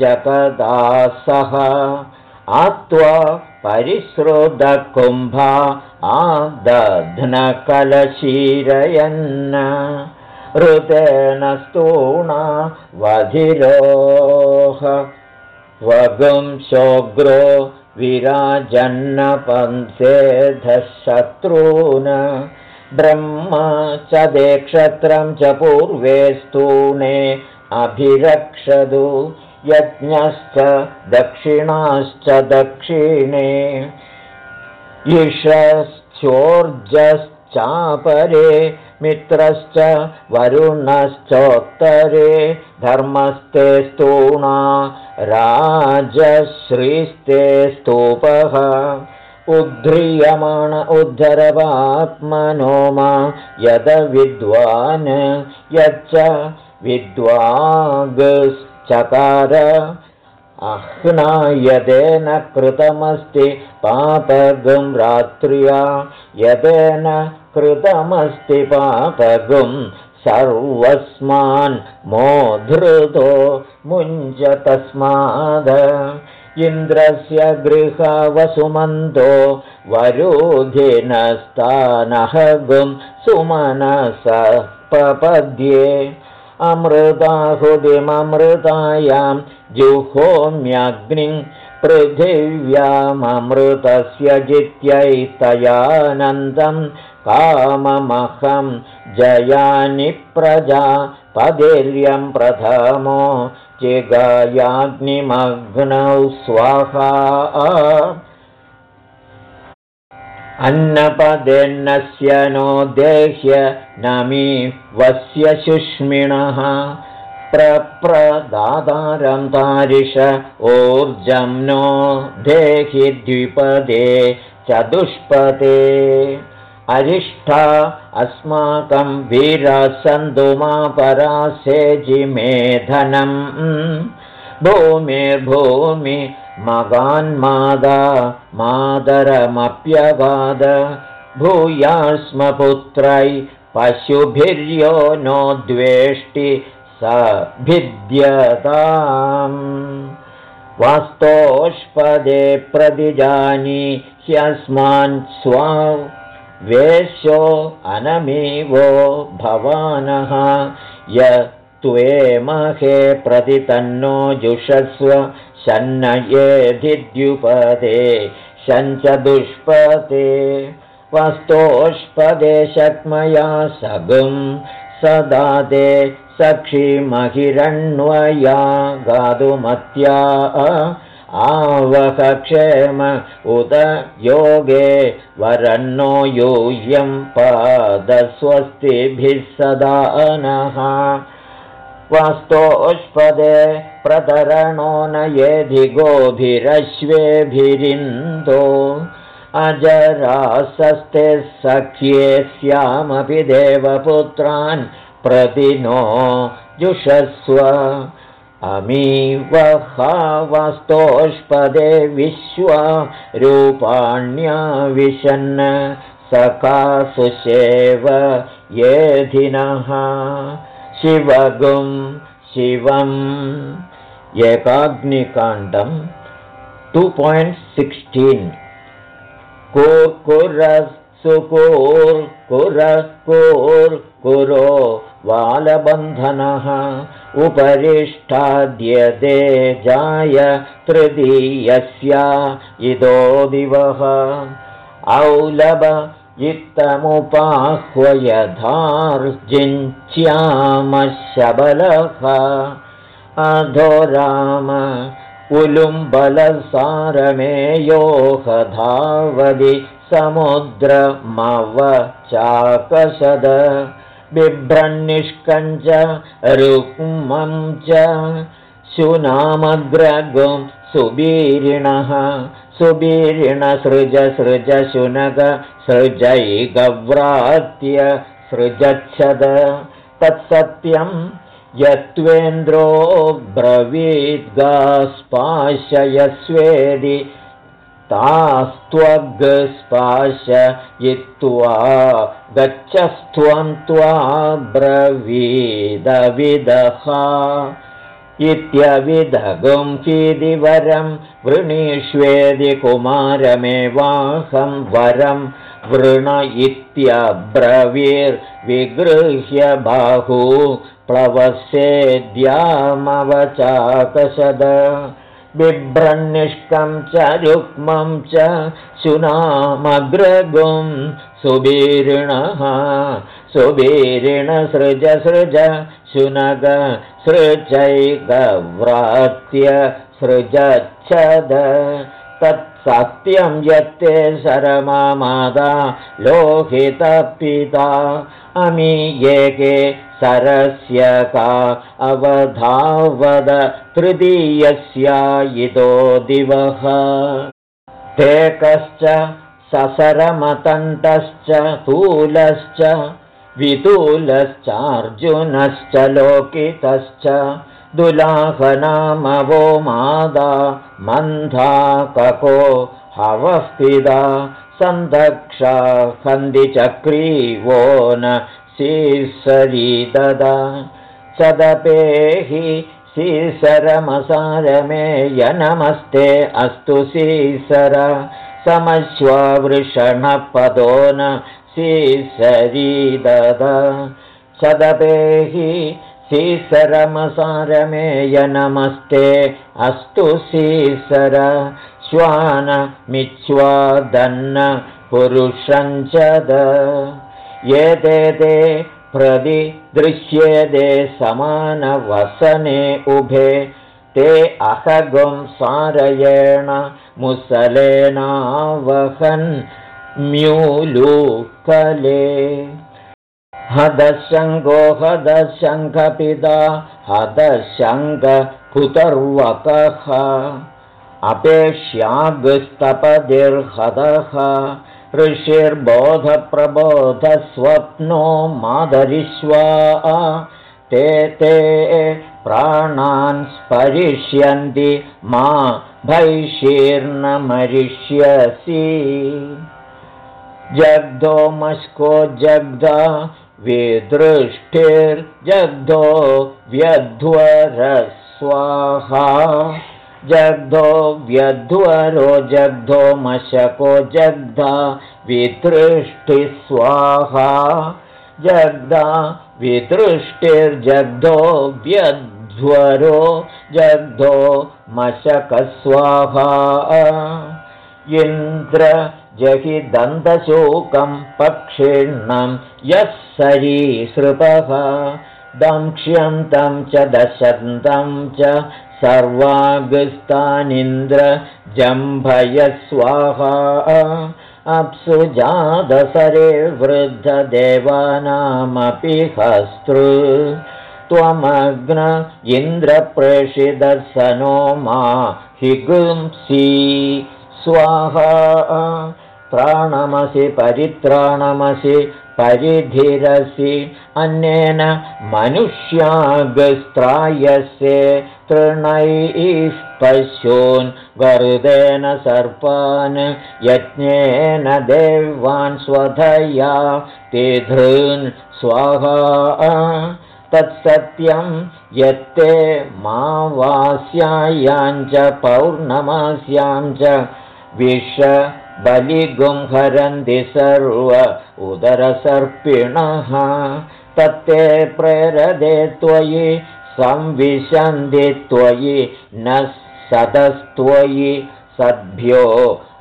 जगदासः। आत्वा परिश्रुतकुम्भा आदध्नकलशीरयन् ऋतेन स्तूणा वधिरोह वगुंशोग्रो विराजन्नपंसेधशत्रून् ब्रह्म च देक्षत्रं च पूर्वे स्तूणे अभिरक्षतु। यज्ञश्च दक्षिणाश्च दक्षिणे। ईशश्चोर्जश्चापरे मित्रश्च वरुणश्चोत्तरे धर्मस्ते स्तूणा राजश्रीस्ते स्तूपः। उद्ध्रियमाण उद्धरवात्मनो मा यद विद्वान् यच्च विद्वागश्चकार। अह्ना यदेन कृतमस्ति पापगं रात्र्या यदेन कृतमस्ति पापगुं सर्वस्मान् मोधृतो मुञ्च तस्माद इन्द्रस्य गृहवसुमन्तो वरुधिनस्तानहगुं सुमनस प्रपद्ये। अमृताहुदिममृतायां जुहोम्यग्निं पृथिव्याममृतस्य जित्यैतयानन्दं काममहं जयानि प्रजा पदेर्यं प्रथमो चिगायाग्निमग्नौ स्वाहा। अन्नपदेन्नस्य नो देह्य नमी वस्य शुष्मिणः। प्रप्रदातारं तारिष ऊर्जं नो देहि द्विपदे चतुष्पदे अरिष्ठा अस्माकं वीरसन्धुमापरासेजिमेधनम् भूमिर्भूमि मगान्मादा मादरमप्यगाद भूयास्म पुत्रै पशुभिर्यो नो द्वेष्टि स भिद्यताम् वास्तोष्पदे प्रतिजानी ह्यस्मान् स्वा वेश्यो अनमीवो भवानः। य त्वेमहे प्रतितन्नो जुषस्व शन्नयेधिद्युपदे शञ्चदुष्पदे वस्तोष्पदे शक्मया सगुं सदा ते सखिमहिरण्वया गातुमत्या आवहक्षेम उत योगे वरन्नो यूयं पादस्वस्तिभिः सदा नः वास्तोष्पदे प्रतरणो न येधि गोभिरश्वेभिरिन्दो अजरासस्ते सख्ये स्यामपि देवपुत्रान् प्रतिनो जुषस्व अमीवहावस्तोष्पदे विश्वा रूपाण्या विशन् सखासुषेव येधिनः शिवगुं शिवम् एकाग्निकाण्डम् टु पायिण्ट् सिक्स्टीन् कुरो बालबन्धनः उपरिष्ठाद्यते जाय तृतीयस्या इदो दिवः। औलभ इत्तमुपाह्वयधार्जिञ्च्यामशबलः। अधो राम उलुम्बलसारमेयोहधावदि समुद्रमव चाकषद बिभ्रन्निष्कञ्च रुक्मं च सुनामग्रगुं सुबीरिणः सुबीरिणसृज सृज शुनग सृजैगव्रात्य सृजच्छद। तत्सत्यम् यत्त्वेन्द्रो ब्रवीद्गास्पाशयस्वेदि तास्त्वग्स्पाशयित्वा गच्छस्त्वं त्वा ब्रवीदविदः इत्यविदगुं चिदिवरं वृणीष्वेदि कुमारमेवाहं वरं वृण इत्यब्रवीर्विगृह्य बाहू प्लवस्येद्यामवचाकषद बिभ्रन्निष्कं च रुक्मं च सुनामग्रगुं सुबीरिणः सुबीरिणसृज सृज शुनग सृजैकव्रात्य सृजच्छद। तत्सत्यं यत्ते शरमादा लोहितपिता अमीयेके सरस्य का अवधावद तृतीयस्यायितो दिवः। तेकश्च ससरमतन्तश्च तूलश्च वितूलश्चार्जुनश्च लोकितश्च दुलाहनामवो मादा मन्धा कको हवस्तिदा सन्दक्षा हन्दिचक्रीवो न शीसरीददा सदपेहि नमस्ते अस्तु सीसर समश्वावृषणपदो न सीसरीदद सदपेहि नमस्ते अस्तु सीसर श्वानमिच्वादन्न पुरुषञ्चद एते ते दृश्येदे समानवसने उभे ते अहगुं सारयेण मुसलेनावहन् म्यूलूकले। हदशङ्गो हदशङ्खपिता हदशङ्खपुतर्वकः अपेक्ष्यागस्तपदिर्हदः ऋषिर्बोधप्रबोधस्वप्नो माधरिष्वा ते ते प्राणान् स्परिष्यन्ति मा भैषीर्न मरिष्यसि जग्धो मस्को जग्धा विदृष्टिर्जग्धो व्यध्वरस्वाहा जग्धो व्यध्वरो जग्धो मशको जग्धा वितृष्टिस्वाहा। जग्धा वितृष्टिर्जग्धो व्यध्वरो जग्धो मशकस्वाहा। इन्द्र जहि दन्तशोकं पक्षिण्णं यः सरीसृपः दंक्ष्यन्तं च दशन्तं च सर्वागस्तानिन्द्र जम्भयस्वाहा अप्सु जादसरे वृद्धदेवानामपि हस्तृ। त्वमग्न इन्द्रप्रेषिदर्शनो मा हिगुंसि स्वाहा। प्राणमसि परित्राणमसि परिधिरसि। अन्येन मनुष्यागस्त्रायसे तृणैः पश्यून् गरुदेन सर्पान् यज्ञेन देवान् स्वधया तिधॄन् स्वाहा। तत्सत्यं यत्ते मावास्यायाञ्च पौर्णमास्यां च विष बलिगुंहरन्ति सर्व उदरसर्पिणः। तत्ते प्रेरदे त्वयि संविशन्ति त्वयि न सदस्त्वयि सद्भ्यो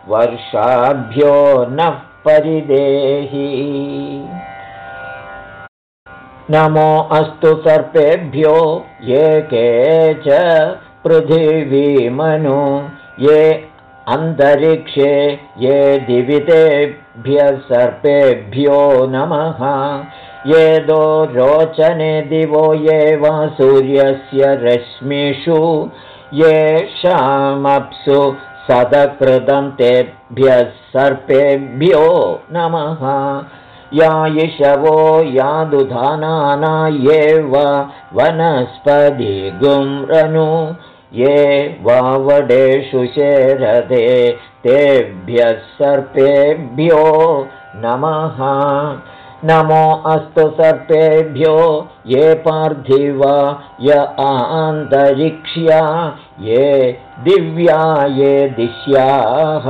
वर्षाभ्यो नः परिदेहि। नमो अस्तु सर्पेभ्यो ये के च पृथिवीमनु ये अन्तरिक्षे ये दिवितेभ्यः सर्पेभ्यो नमः ये दो रोचने दिवो ये वा सूर्यस्य रश्मिषु येषामप्सु सदकृतं तेभ्यः सर्पेभ्यो नमः। या यिषवो यादुधानाना ये वा वनस्पतिगुम्रनु ये वावडेषु शेरदे तेभ्यः सर्पेभ्यो नमः नमो अस्तु सर्पेभ्यो ये पार्थिवा य आन्तरिक्ष्या ये दिव्या ये दिश्याः।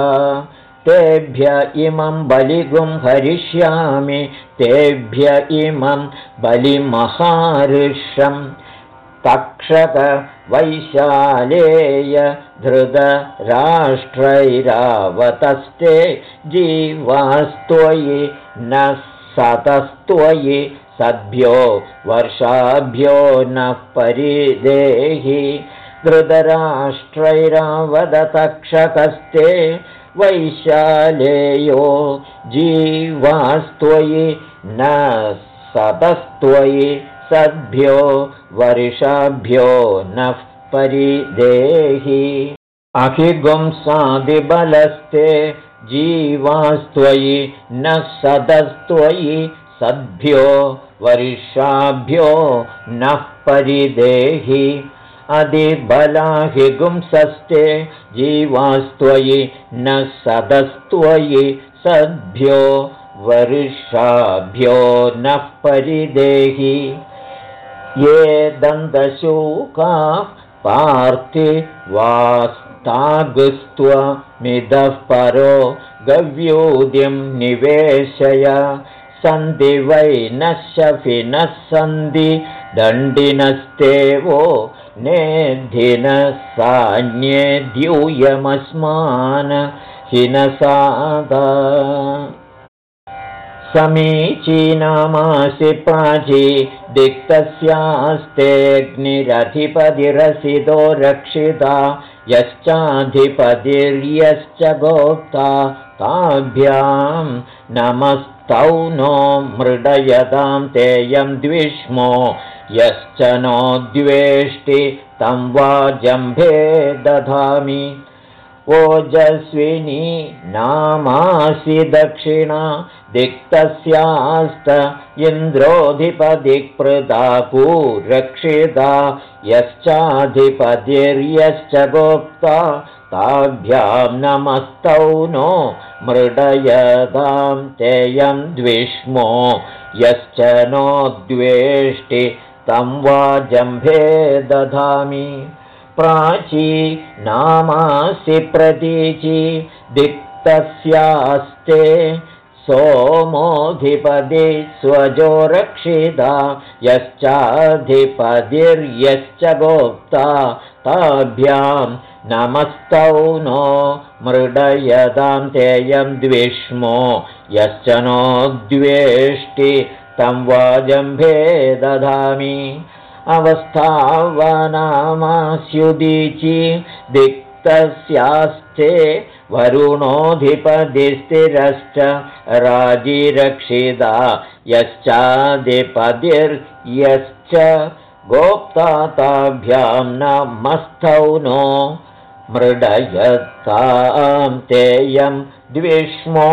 तेभ्य इमं बलिगुं हरिष्यामि तेभ्य इमं बलिमहाऋषम् तक्षकवैशालेय धृतराष्ट्रैरावतस्ते जीवास्त्वयि न सतस्त्वयि सद्भ्यो वर्षाभ्यो नः परिदेहि धृतराष्ट्रैरावदतक्षकस्ते वैशालेयो जीवास्त्वयि न सतस्त्वयि सद्भ्यो वर्षाभ्यो नः परिदेहि अहिगुंसादिबलस्ते जीवास्त्वयि न सदस्त्वयि सद्भ्यो वर्षाभ्यो नः परिदेहि। अधिबलाहिगुंसस्ते जीवास्त्वयि न सदस्त्वयि सद्भ्यो वर्षाभ्यो नः परिदेहि। ये दन्तशूकाः पार्थिवास्तागुस्त्वमिदः परो गव्यूदिं निवेशय। सन्ति वै नः शफिनः सन्ति दण्डिनस्तेवो नेधिनः सान्येद्यूयमस्मान् हिनसादा समीचीनामासि प्राची दिक्तस्यास्तेऽग्निरधिपतिरसितो रक्षिता यश्चाधिपतिर्यश्च गोप्ता ताभ्यां नमस्तौ नो मृडयतां तेयं द्विष्मो यश्च नो द्वेष्टि तं वा जम्भे दधामि ओजस्विनी नामासि दक्षिणा दिक्तस्यास्त इन्द्रोऽधिपदिक्पृदापूरक्षिता यश्चाधिपतिर्यश्च गोप्ता ताभ्यां नमस्तौ नो मृडयतां तेयं द्विष्मो यश्च नो द्वेष्टि तं वा जम्भे दधामि प्राची नामासि प्रतीचि दिक्तस्यास्ते सोमोऽधिपदि स्वजो रक्षिता यश्चाधिपतिर्यश्च गोप्ता ताभ्यां नमस्तौ नो मृडयतां तेयं द्विष्मो यश्च नो द्वेष्टि तं वाजम्भे दधामि अवस्थावनामास्युदीचि दिक्तस्यास्ते वरुणोऽधिपतिस्थिरश्च राजीरक्षिता यश्चाधिपतिर्यश्च गोप्ता ताभ्यां न मस्थौ नो मृडयतां तेयं द्विष्मो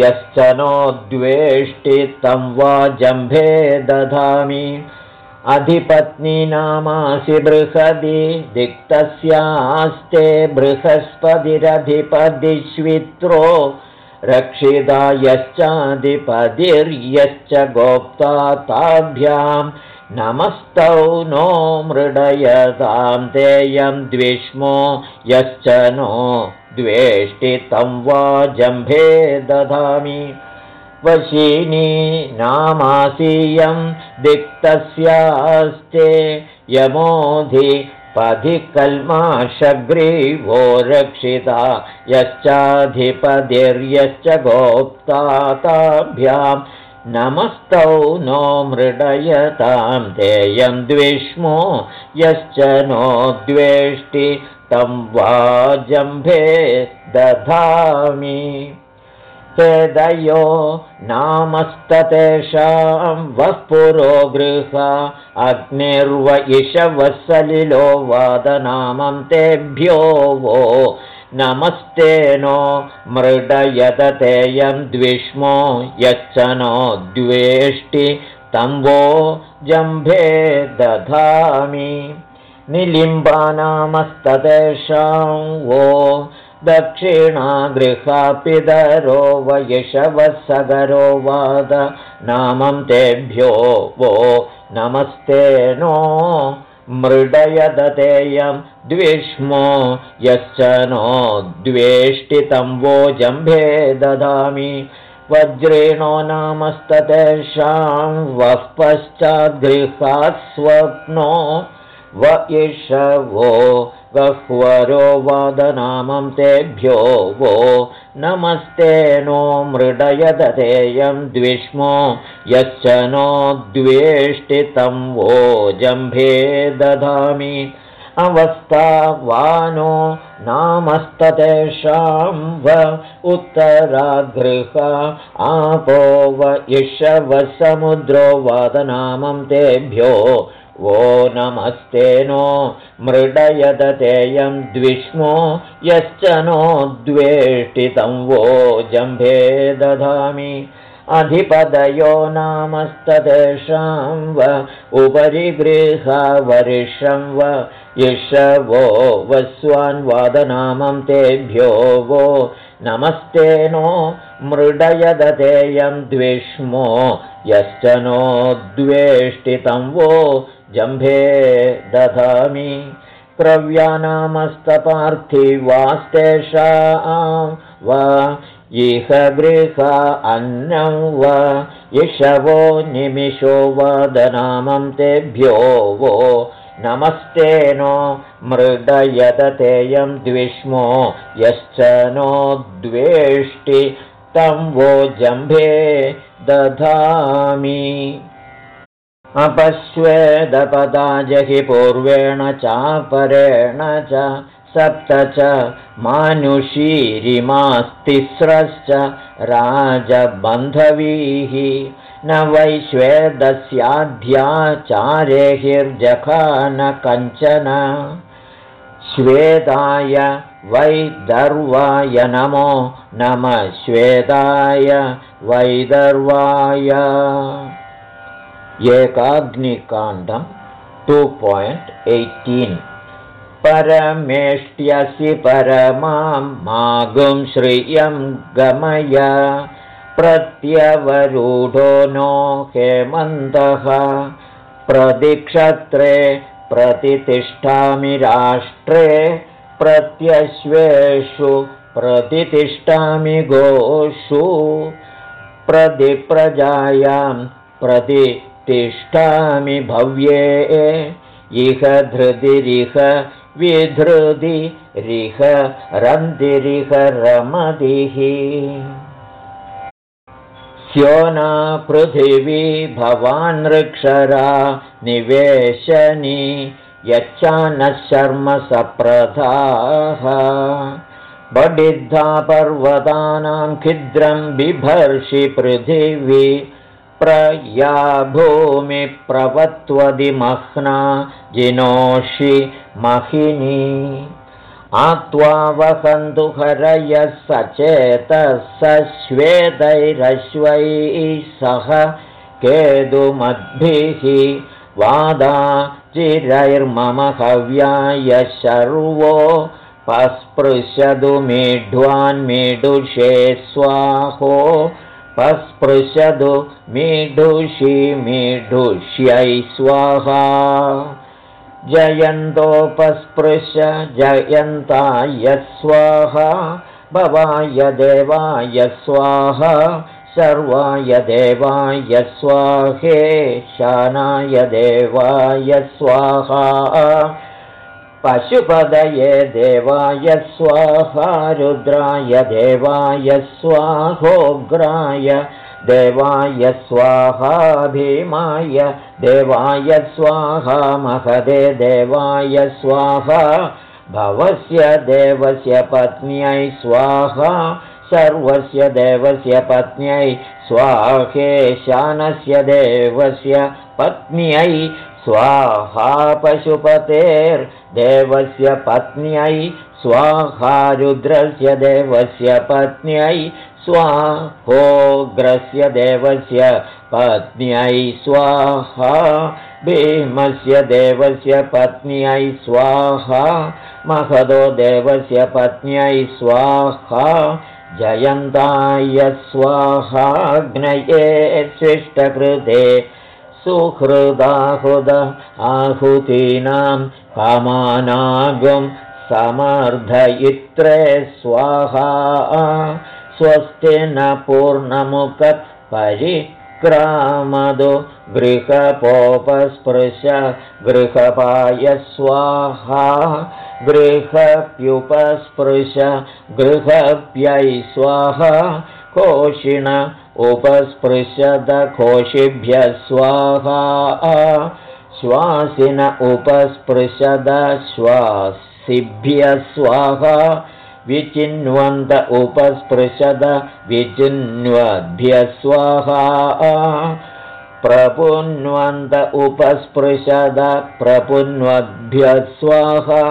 यश्च नो द्वेष्टि तं वा जम्भे दधामि अधिपत्नीनामासि बृहदि दिक्तस्यास्ते बृहस्पतिरधिपदिश्वित्रो रक्षिता यश्चाधिपतिर्यश्च गोप्ता ताभ्यां नमस्तौ नो मृडयतां तेयं द्विष्मो यश्च नो द्वेष्टितं वा जम्भे दधामि वशिनी नामासीयं दिक्तस्यास्ते यमोधि पधि कल्माशग्रीवो रक्षिता यश्चाधिपतिर्यश्च गोप्ता ताभ्यां नमस्तौ नो मृडयतां तेयं द्विष्मो यश्च नो द्वेष्टि तं वाजम्भे दधामि दयो नामस्ततेषां वः पुरो गृह अग्निर्व इषवसलिलो वादनामं तेभ्यो वो। नमस्ते नो मृडयदतेयं द्विष्मो यच्च नो द्वेष्टि तं वो जम्भे दधामि। निलिम्बानामस्ततेषां वो दक्षिणागृहापिदरो वयशवसगरो वाद नामं तेभ्यो वो नमस्ते नो मृडयदतेयं द्विष्मो यश्च नो द्वेष्टितं वो जम्भे ददामि। वज्रेणो नामस्ततेषां वः पश्चाद्गृहात् स्वप्नो व इषवो गह्वरो वादनामं तेभ्यो वो नमस्ते नो मृडयदतेयं द्विष्मो यश्च नो द्वेष्टितं वो जम्भे दधामि। अवस्था वानो नामस्ततेषां व उत्तरागृह आपो व इषवसमुद्रो वादनामं तेभ्यो वो नमस्ते नो मृडयदतेयं द्विष्मो यश्च नो द्वेष्टितं वो जम्भे दधामि अधिपदयो नामस्ततेषां व उपरि गृहवर्षं व यशवो वस्वान्वादनामं तेभ्यो वो नमस्ते नो मृडयदतेयं द्विष्मो यश्च नो द्वेष्टितं वो जम्भे दधामि क्रव्यानामस्तपार्थिवास्तेषा वा इह गृह अन्नं वा इषवो निमिषो वदनामं तेभ्यो वो नमस्ते नो मृडयदतेयं द्विष्मो यश्च नो द्वेष्टि तं वो जम्भे दधामि अपश्वेदपदा जहि पूर्वेण चापरेण च सप्त च मानुषीरिमास्तिस्रश्च राजबन्धवीः। न वैश्वेदस्याध्याचारेहिर्जखान कञ्चन श्वेताय वैदर्वाय नमो नमः। श्वेताय वैदर्वाय एकाग्निकाण्डं टु पायिण्ट् एय्टीन् परमेष्ट्यसि परमां मागुं श्रियं गमय। प्रत्यवरूढो नो हेमन्तः। प्रतिक्षत्रे प्रतितिष्ठामि राष्ट्रे। प्रत्यश्वेषु प्रतितिष्ठामि गोषु। प्रतिप्रजायां प्रति तिष्ठामि भव्ये। इह धृतिरिह विधृतिरिह रन्तिरिह रमदिः स्योना पृथिवी भवानृक्षरा निवेशनि यच्चानः शर्म सप्रथाः बडिद्धा पर्वतानां खिद्रं बिभर्षि पृथिवी प्रया भूमिप्रवत्वदिमह्ना जिनोषि महिनी। आत्वा वसन्तु हरयः सचेतः स श्वेतैरश्वैः सह केतुमद्भिः वादा चिरैर्मम हव्याय शर्वो पस्पृशतु मीढ्वान्मीडुषे स्वाहो पस्पृशतु मीढुषि मीढुष्यै स्वाहा। जयन्तोपस्पृश जयन्ताय स्वाहा। भवाय देवाय स्वाहा। सर्वाय देवाय स्वाहे। शानाय देवाय स्वाहा पशुपदये देवाय स्वाहा रुद्राय देवाय स्वाहोग्राय देवाय स्वाहा भीमाय देवाय स्वाहा महदे देवाय स्वाहा भवस्य देवस्य पत्न्यै स्वाहा सर्वस्य देवस्य पत्न्यै स्वाहेशानस्य देवस्य पत्न्यै स्वाहा पशुपतेर्देवस्य पत्न्यै स्वाहा रुद्रस्य देवस्य पत्न्यै स्वाहोग्रस्य देवस्य पत्न्यै स्वाहा भीमस्य देवस्य पत्न्यै स्वाहा महदो देवस्य पत्न्यै स्वाहा जयन्ताय स्वाहाग्नये शिष्टकृते सुहृदाहुद आहुतीनां कामानागं समर्धयित्रे स्वाहा। स्वस्ति न पूर्णमुखपरिक्रामदो गृहपोपस्पृश गृहपाय स्वाहा। गृहप्युपस्पृश गृहप्यै स्वाहा। कोशिण उपस्पृशदकोशिभ्य स्वाहा। श्वासिन उपस्पृशद श्वासिभ्य स्वाहा। विचिन्वन्त उपस्पृशद विचिन्वद्भ्य स्वाहा। प्रपुन्वन्त उपस्पृशद प्रपुन्वद्भ्य स्वाहा।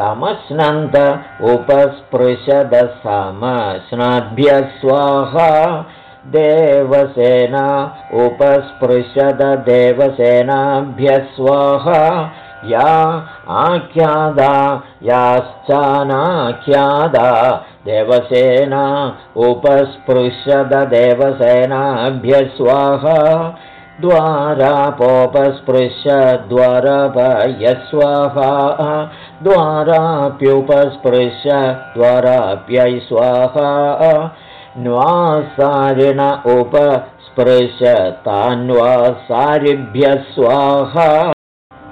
समश्नन्त उपस्पृशद समश्नाद्भ्य स्वाहा देवसेना उपस्पृशद देवसेनाभ्य स्वाहा या आख्यादा याश्चानाख्यादा देवसेना उपस्पृशद देवसेनाभ्य स्वाहा द्वारापोपस्पृश्य द्वारपय स्वाहा द्वाराप्युपस्पृश्य द्वाराप्यै स्वाहा न्वासारिण उपस्पृशतान्वासारिभ्यः स्वाहा।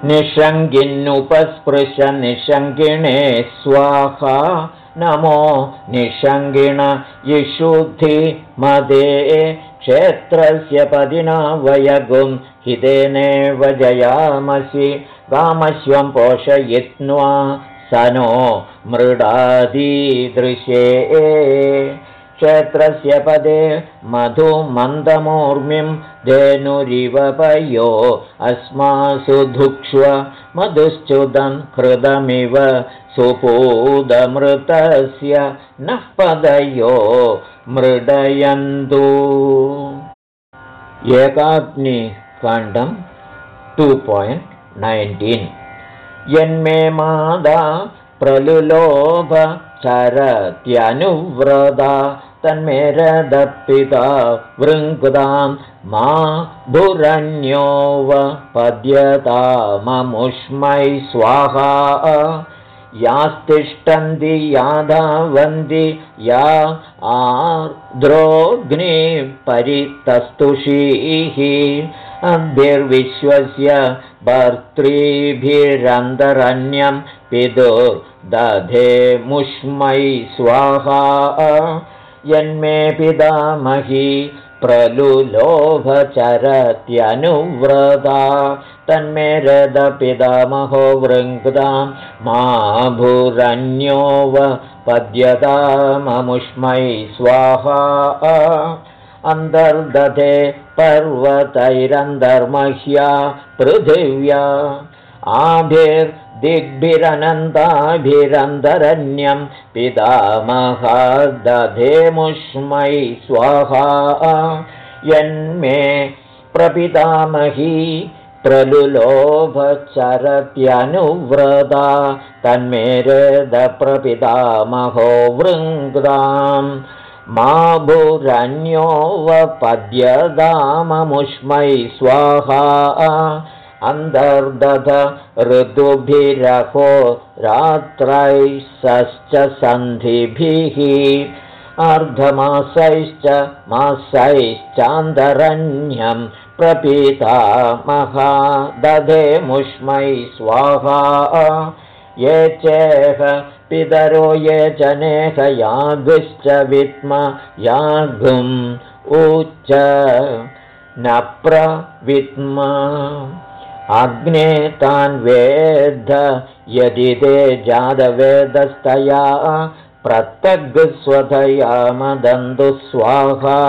निषङ्गिन्नुपस्पृश निषङ्गिणे स्वाहा। नमो निषङ्गिण यिषुद्धि मदे क्षेत्रस्य पदिना वयगुं हितेनेव जयामसि कामश्वं पोषयित्वा स नो मृडादीदृशे क्षेत्रस्य पदे मधुमन्दमूर्मिं धेनुरिवपयो अस्मासु धुक्ष्व मधुश्च्युतं हृदमिव सुपूदमृतस्य नः पदयो मृडयन्तु। एकाग्निकाण्डं टु पायिण्ट् नैन्टीन् यन्मे मादा प्रलुलोभ तन्मेरदपिता वृङ्कुदां मा पद्यता ममुष्मै स्वाहा। यास्तिष्ठन्ति याधावन्ति या आर्द्रोऽग्निपरितस्तुषीः अभिर्विश्वस्य भर्तृभिरन्तरन्यं पितुर्दधे मुष्मै स्वाहा यन्मे पितामही प्रलुलोभचरत्यनुव्रता। तन्मे रदपितामहो वृङ्क्तां मा भूरन्यो पद्यताममुष्मै स्वाहा। अन्तर्दधे पर्वतैरन्तर्मह्या पृथिव्या आभिर् दिग्भिरनन्ताभिरन्तरण्यं पितामहादधेमुष्मै स्वाहा। यन्मे प्रपितामही प्रलुलोभचरत्यनुव्रता तन्मेरदप्रपितामहो वृङ्गाम् मा भुरन्योवपद्यदाममुष्मै स्वाहा अन्तर्दध ऋतुभिरहो रात्रैः सन्धिभिः अर्धमासैश्च मासैश्चान्दरण्यं प्रपीता महादधे मुष्मै स्वाहा। ये चेह पितरो ये जनेह यागुश्च विद्म यागुम् उच्च न प्रविद्म अग्ने तान् वेद यदि ते जातवेदस्तया प्रत्यग्स्वधया मदन्तु स्वाहा।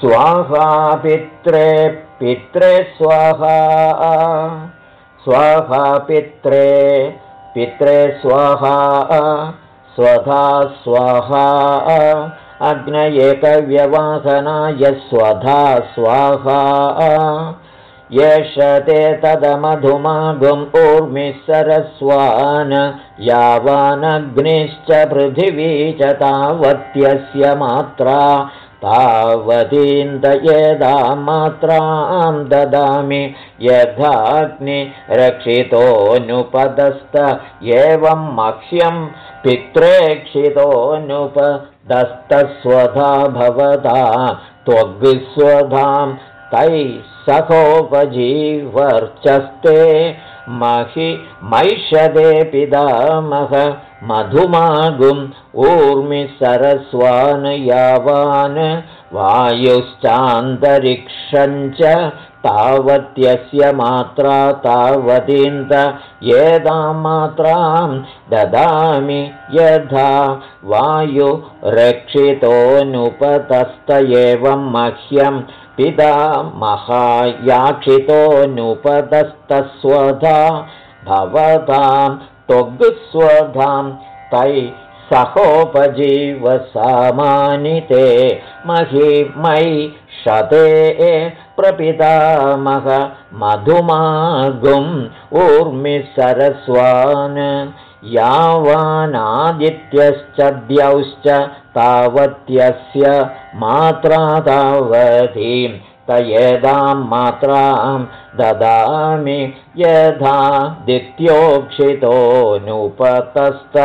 स्वाहा पित्रे पित्रे स्वाहा। स्वाहा पित्रे पित्रे स्वाहा। स्वधा स्वाहा। अग्नयेकव्यवासनाय स्वधा स्वाहा एष ते तदमधुमागुम् ऊर्मिसरस्वान् यावानग्निश्च पृथिवी च तावत्यस्य मात्रा तावतीन्दयेदां मात्रां ददामि यथाग्निरक्षितोऽनुपदस्त एवं मह्यं पित्रेक्षितोऽनुपदस्तस्वधा भवता त्वग्स्वधां तैः सहोपजीवर्चस्ते महि मैषदे पितामह मधुमागुम् ऊर्मिसरस्वान् यावान् वायुश्चान्तरिक्षञ्च तावत्यस्य मात्रा तावतीन्त एतां मात्रां ददामि यथा वायुरक्षितोऽनुपतस्त एवं मह्यं पिता महायाक्षितोऽनुपतस्तस्वधा भवतां त्वग्स्वधां तै सहोपजीवसामानि ते महिमयि शते प्रपितामह मधुमागुम् ऊर्मिसरस्वान् यावानादित्यश्च द्यौश्च तावत्यस्य मात्रा तावतीं तयेदां मात्रां ददामि यथा दित्योक्षितोऽनुपतस्त।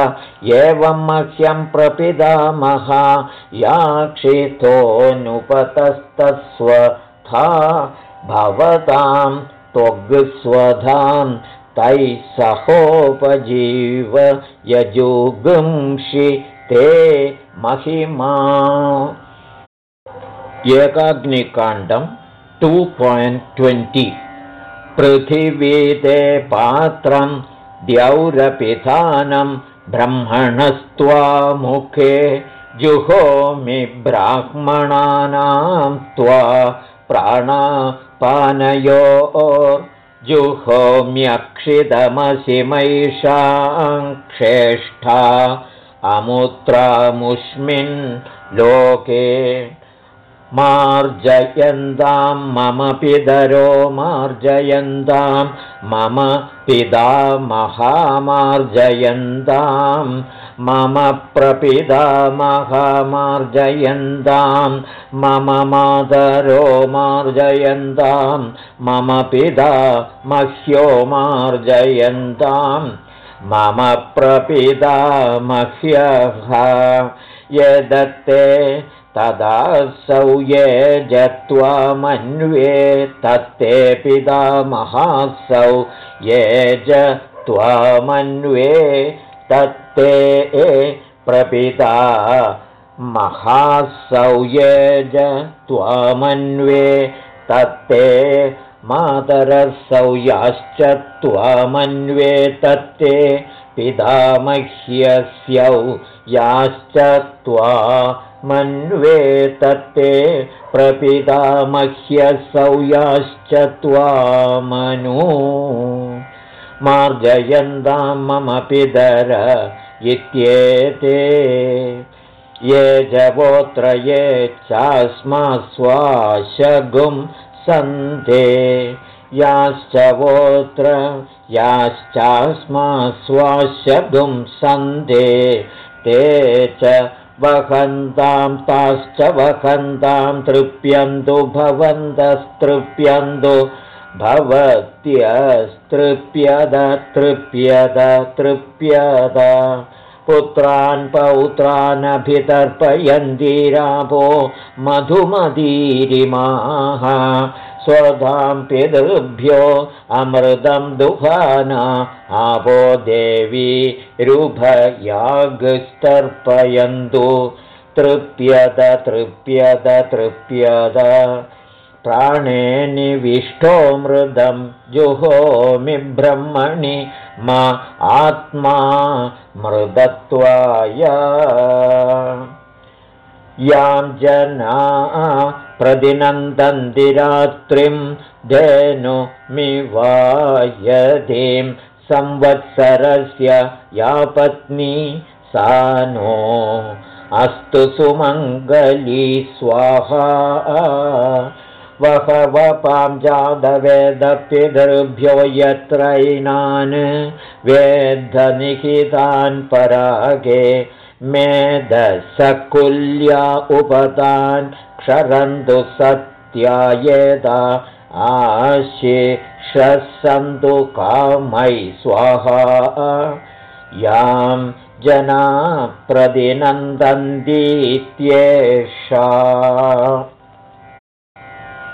एवं मह्यं प्रपितामः याक्षितोऽनुपतस्तस्वथा भवतां त्वग्स्वधां तैः सहोपजीव यजुगुंषि ते महिमा। एकाग्निकाण्डं टु पायिण्ट् ट्वेण्टि पृथिवी ते पात्रं द्यौरपिधानं ब्रह्मणस्त्वामुखे। जुहोमि ब्राह्मणानां त्वा प्राणापानयो जुहोम्यक्षितमसिमैषाङ्क्षेष्ठा अमुत्रामुष्मिन् लोके मार्जयन्तां मम पितरो मार्जयन्तां मम पिता महामार्जयन्तां मम प्रपिता महामार्जयन्तां मम मातरो मार्जयन्तां मम पिता मह्यो मार्जयन्तां मम प्रपिता मह्यः यदत्ते तदासौ ये जत्वामन्वे तत्ते पिता महासौ ये त्वामन्वे तत्ते प्रपिता महासौ ये त्वामन्वे तत्ते मातरसौ याश्च त्वामन्वे तत्ते पितामह्यस्यौ याश्च त्वा मन्वे तत्ते प्रपितामह्यसौ याश्च त्वामनु मार्जयन्तां मम पितर इत्येते। ये जवोत्र ये चास्मास्वाशगुं सन्ते। याश्च वोत्र याश्चास्मास्वाशगुं सन्ते। ते च वहन्तां ताश्च वहन्तां तृप्यन्तु भवन्तस्तृप्यन्तु भवत्यस्तृप्यद तृप्यद। तृप्यद पुत्रान् पौत्रानभितर्पयन्तीरापो मधुमदीरिमाः। स्वधां पितृभ्यो अमृतं दुहाना आपो देवी रुभयागस्तर्पयन्तु। तृप्यद तृप्यद तृप्यद प्राणे निविष्टो मृदं जुहोमि ब्रह्मणि मा आत्मा मृदत्वाय। यां जना प्रतिनन्दन्तिरात्रिं धेनुमिवायधिं संवत्सरस्य या पत्नी सा नो अस्तु सुमङ्गली स्वाहा वहवपां जातवेदपितृभ्यो यत्रैनान् वेदनिहितान् परागे मेधसकुल्या उपतान् क्षरन्तु सत्यायेदा आशिषसन्तु कामै स्वाहा। यां जना प्रतिनन्दन्तीत्येषा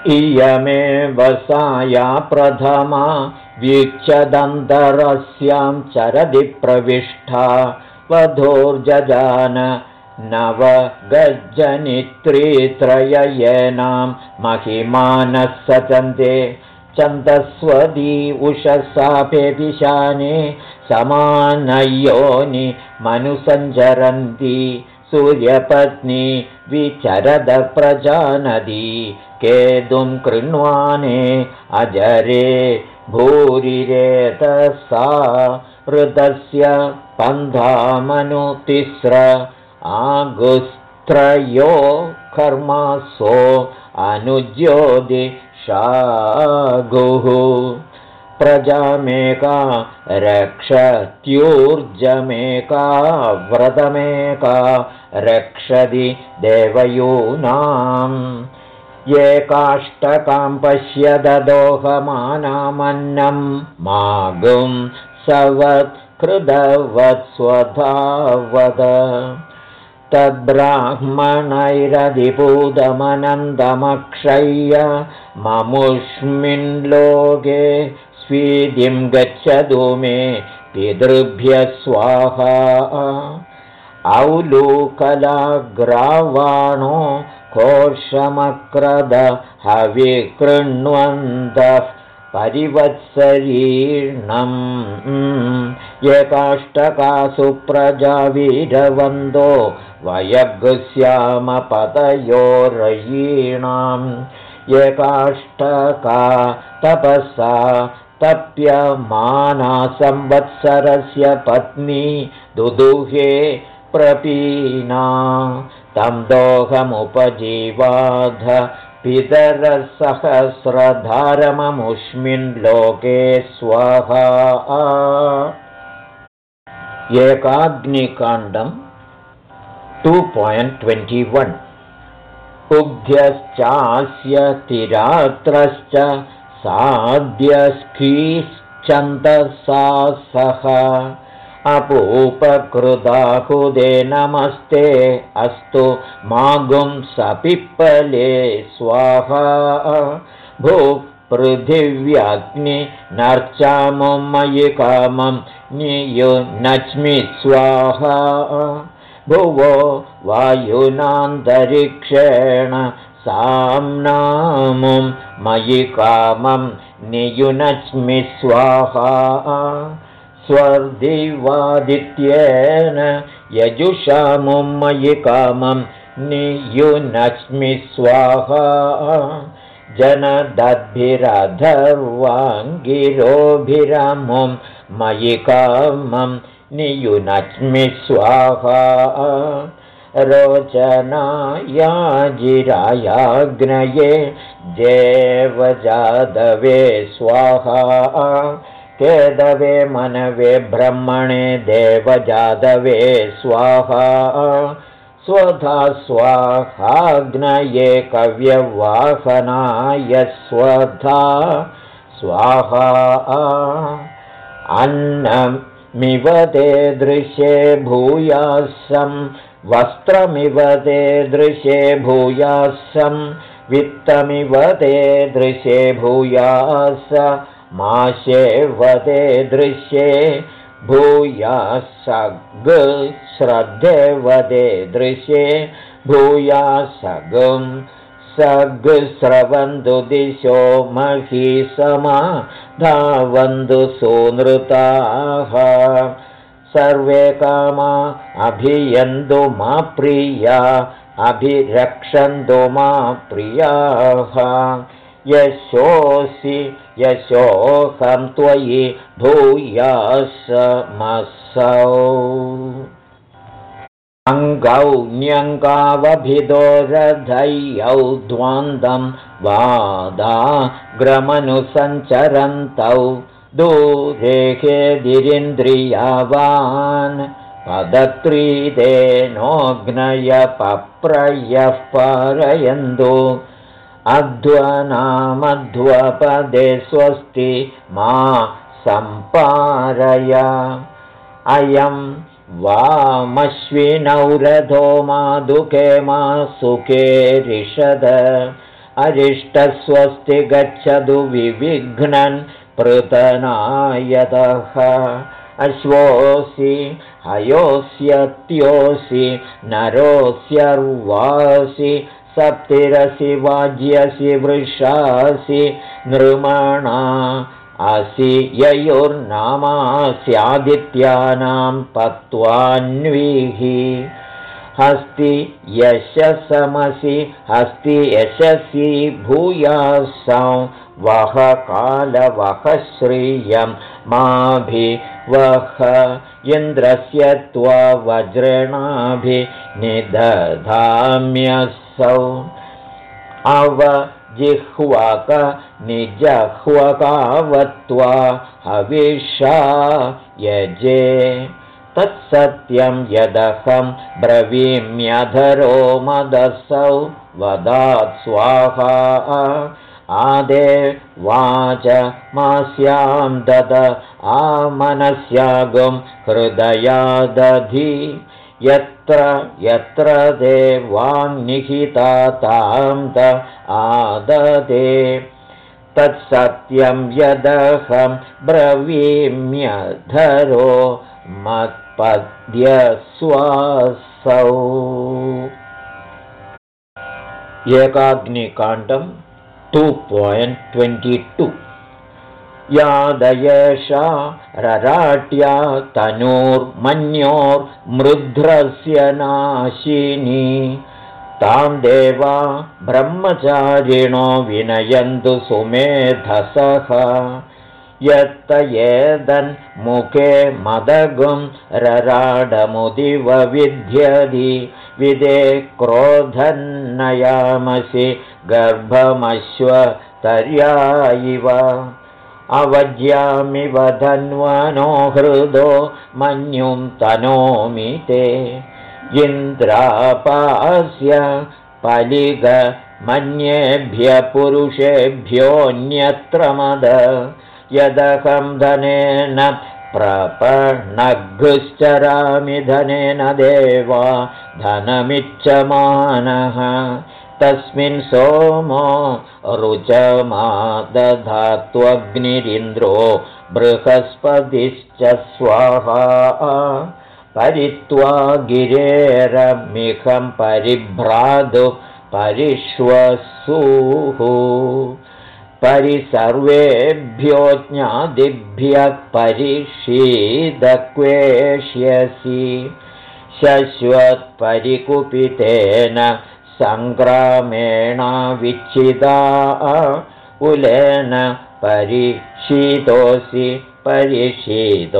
इयमेव साया प्रथमा वीक्षदन्तरस्यां चरदि प्रविष्टा वधोर्जजान नवगज्जनित्रीत्रययेनां महिमानः सचन्ते चन्दस्वदी उषसापेभिशाने समानयोनि मनुसञ्चरन्ति सूर्यपत्नी विचरदप्रजानदी केतुं कृण्वाने अजरे भूरिरेतसा हृदस्य पन्थामनुतिस्र आगुस्त्रयो कर्मासो अनुज्योतिषागुः प्रजामेका रक्षत्यूर्जमेका व्रतमेका रक्षति देवयूनाम्। ये काष्टकां पश्यदोहमानामन्नं मागुं सवत्कृतवत्स्वधावद। तद्ब्राह्मणैरधिभूतमनन्दमक्षय्य ममुष्मिन् लोके स्वीदिं गच्छतु मे पितृभ्यः स्वाहा। औलूकलाग्रावाणो कोशमक्रद हविकृण्वन्तः परिवत्सरीर्णम्। यकाष्टकासु प्रजावीरवन्दो वयगुस्यामपतयोरयीणाम् यकाष्टका तपसा तप्यमाना संवत्सरस्य पत्नी दुदुहे प्रपीना तं दोहमुपजीवाध पितरसहस्रधारममुष्मिन् लोके स्वाहा। Ekagnikandam two point twenty one उभ्यश्चास्य तिरात्रश्च साध्यस्खीश्चन्दसा सह अपूपकृदाहुदे नमस्ते अस्तु मागुं सपिप्पले स्वाहा। भू पृथिव्याग्नि मयि कामं नियुनच्मि स्वाहा। भुवो वायुनान्तरिक्षेण साम्नामुं मयि कामं नियुनच्मि स्वाहा। स्वर्दिवादित्येन यजुषामुं मयि कामं नियुनच्मि स्वाहा। जनदद्भिरधर्वाङ्गिरोभिरमुं मयि कामं नियुनच्मि स्वाहा रोचनायाजिरायाग्नये देवजादवे स्वाहा। केदवे मनवे ब्रह्मणे देवजादवे स्वाहा। स्वधा स्वाहाग्नये कव्यवाहनाय स्वधा। स्वाहा। अन्नमिव ते दृश्ये भूयासं वस्त्रमिव ते दृशे भूयासं वित्तमिव ते दृशे भूयास माशेवते दृश्ये भूयासग् श्रद्धेवते दृश्ये भूयासगं। सग् स्रवन्तु दिशो मही समा धावन्तु सुनृताः सर्वे कामा अभियन्तु मा प्रिया अभिरक्षन्तु मा प्रियाः। यशोऽसि यशोऽहं त्वयि भूयासमसौ। अङ्गौ न्यङ्गावभिदो रथयौ द्वान्दं वादाग्रमनुसञ्चरन्तौ दूरेहेदिरिन्द्रियावान् पदत्रीदेनोऽग्नयपप्रयः पारयन्तु। अध्वनामध्वपदे स्वस्ति मा सम्पारय। अयं वामश्विनौ रथो मादुके मा सुखे रिषद अरिष्टस्वस्ति गच्छतु विविघ्नन् पृतनायतः अश्वोऽसि हयोऽस्यत्योऽसि नरोऽस्यर्वासि सप्तिरसि वाज्यसि वृषासि नृमणा असि ययोर्नामास्यादित्यानां पत्वान्विः हस्ति यशसमसि हस्ति यशसि भूयासं वह कालवह श्रियं। माभिवह इन्द्रस्य त्ववज्रणाभिनिदधाम्यसौ। अवजिह्वक निजह्वकावत्वा हविषा यजे। तत्सत्यं यदहं ब्रवीम्यधरो मदसौ। वदात् स्वाहा आदे वाच मास्यां दद आमनस्यागुं हृदयादधि। यत्र यत्र ते वाङ्निहिता तां द आददे। तत्सत्यं यदहं ब्रवीम्यधरो मत्पद्यस्वासौ। Ekagnikandam two point twenty two यादयेषा रराट्या तनूर्मन्योर्मृध्रस्य नाशिनी। तां देवा ब्रह्मचारिणो विनयन्तु सुमेधसः। यत्त एदन्मुखे मदगुं रराडमुदिव विद्यधि विदे क्रोधन्नयामसि गर्भमश्वतर्या इव अवज्यामिव धन्वनो हृदो मन्युं तनोमि ते। इन्द्रापास्य पलिगमन्येभ्य पुरुषेभ्योऽन्यत्र मद यदहं धनेन प्रपणघुश्चरामि धनेन देवा धनमिच्छमानः तस्मिन् सोमो रुचमा दधात्वग्निरिन्द्रो बृहस्पतिश्च स्वाहा परित्वा गिरेरमिहं परिभ्रातु परिश्वसुः परिसर्वेभ्यो ज्ञादिभ्यः परिशीदक्वेष्यसि शश्वत्परिकुपितेन सङ्ग्रामेणाविच्छिदा उलेन परिषीतोऽसि परिषीतोऽस्युलेन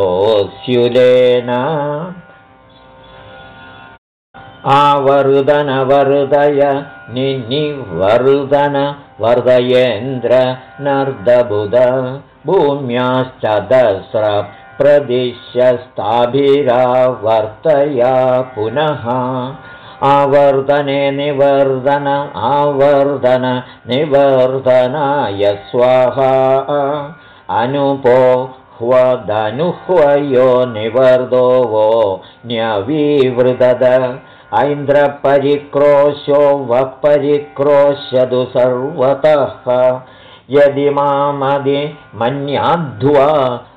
आवरुदनवरुदय निनिवरुदन वर्धयेन्द्र नर्दबुध भूम्याश्चदस्र प्रदिश्यस्ताभिरावर्तया पुनः आवर्धने निवर्धन आवर्धन निवर्धनाय स्वाहा अनुपो ह्वदनुह्वयो निवर्धो वो न्यविवृदद। ऐन्द्रपरिक्रोशो वः परिक्रोशतु सर्वतः। यदि मामदि मन्याध्वा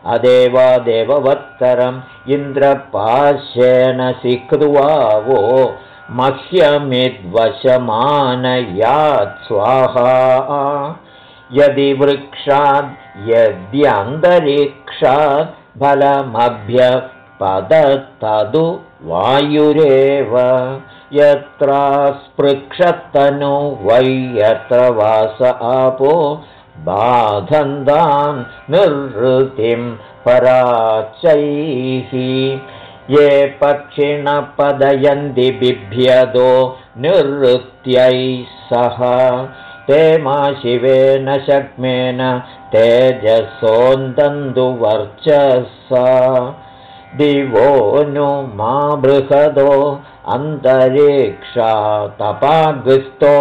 अदेवा देववत्तरम् इन्द्रपाशेन सिक्त्वा वो मह्यमिद्वशमानयात् स्वाहा यदि वृक्षाद् यद्यन्तरिक्षात् फलमभ्यपदत्तदु वायुरेव यत्र स्पृक्षत्तनु वै यत्र वास आपो बाधन्तान् निर्वृतिं पराचैः ये पक्षिणपदयन्ति बिभ्यदो निवृत्त्यैः सह। ते मा शिवेन शक्मेन तेजसोन्दुवर्चसा दिवो नु मा बृहदो अन्तरिक्षा तपागुस्तो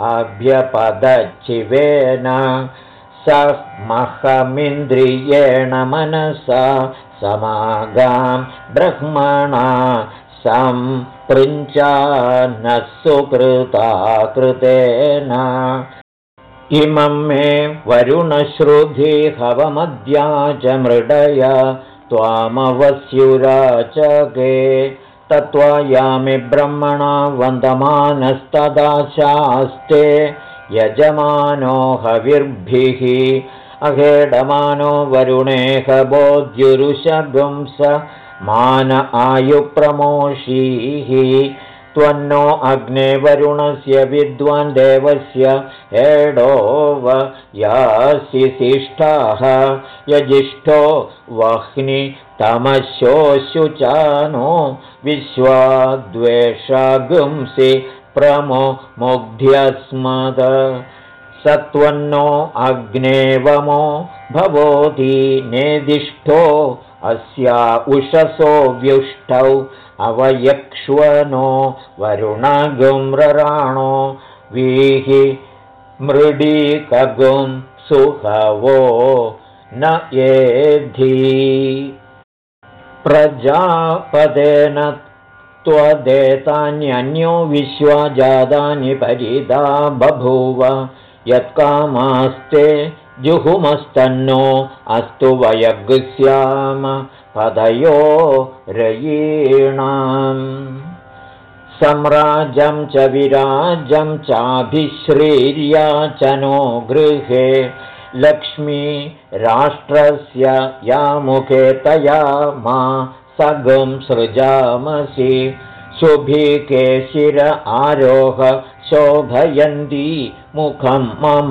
स महमिन्द्रियेण मनसा समागां ब्रह्मणा सम्पृञ्चानः सुकृता कृतेन। इमं मे वरुणश्रुधि हवमद्या च मृडय त्वामवस्युराचके तत्त्वायामि ब्रह्मणा वन्दमानस्तदा शास्ते यजमानो हविर्भिः अहेडमानो वरुणेह बोध्युरुषगुंस मान आयुप्रमोषीः त्वन्नो अग्ने वरुणस्य विद्वान् देवस्य हेडोव यासि शिष्टाः यजिष्ठो वह्नि तमशोऽशुचानो विश्वाद्वेषागुंसि प्रमो मुग्ध्यस्मद सत्वन्नो अग्नेवमो भवोति नेदिष्ठो अस्या उषसो व्युष्टौ अवयक्ष्वनो वरुणगुम्रराणो वीहि मृडीकगुं सुहवो न एधि प्रजापदेन त्वदेतान्यन्यो विश्वा जातानि परिदा बभूव। यत्कामास्ते जुहुमस्तन्नो अस्तु वयगुस्याम पदयो रयीणाम्। सम्राजं च विराजं चाभिश्रीर्या च नो गृहे। लक्ष्मी राष्ट्रस्य या मुखे तया मा सगुं सृजामसि। शुभिके शिर आरोह शोभयन्ती मुखं मम।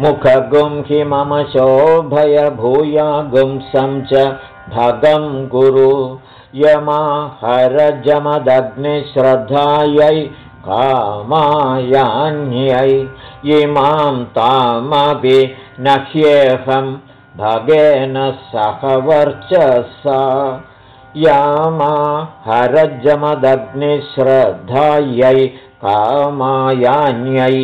मुखगुं हि मम शोभय भूयागुंसं च भगं गुरु यमाहरजमदग्निश्रद्धायै कामायान्यै। इमां तामपि न ह्येहं भगेन सह वर्चसा। यामा हरजमदग्निश्रद्धायै कामायान्यै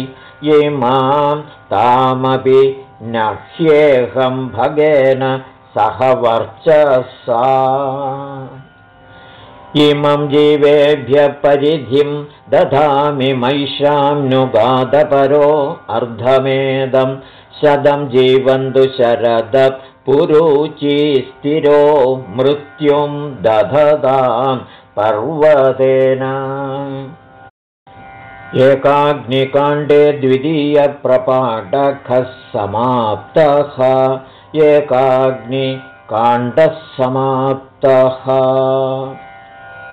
इमां तामपि न ह्येहं भगेन सह वर्चसा। इमं जीवेभ्य परिधिं दधामि मैषां नुगादपरो अर्धमेदं शतं जीवन्तु शरद पुरुचि स्थिरो मृत्युं दधतां पर्वतेन। एकाग्निकाण्डे द्वितीयप्रपाठकः समाप्तः। एकाग्निकाण्डः समाप्तः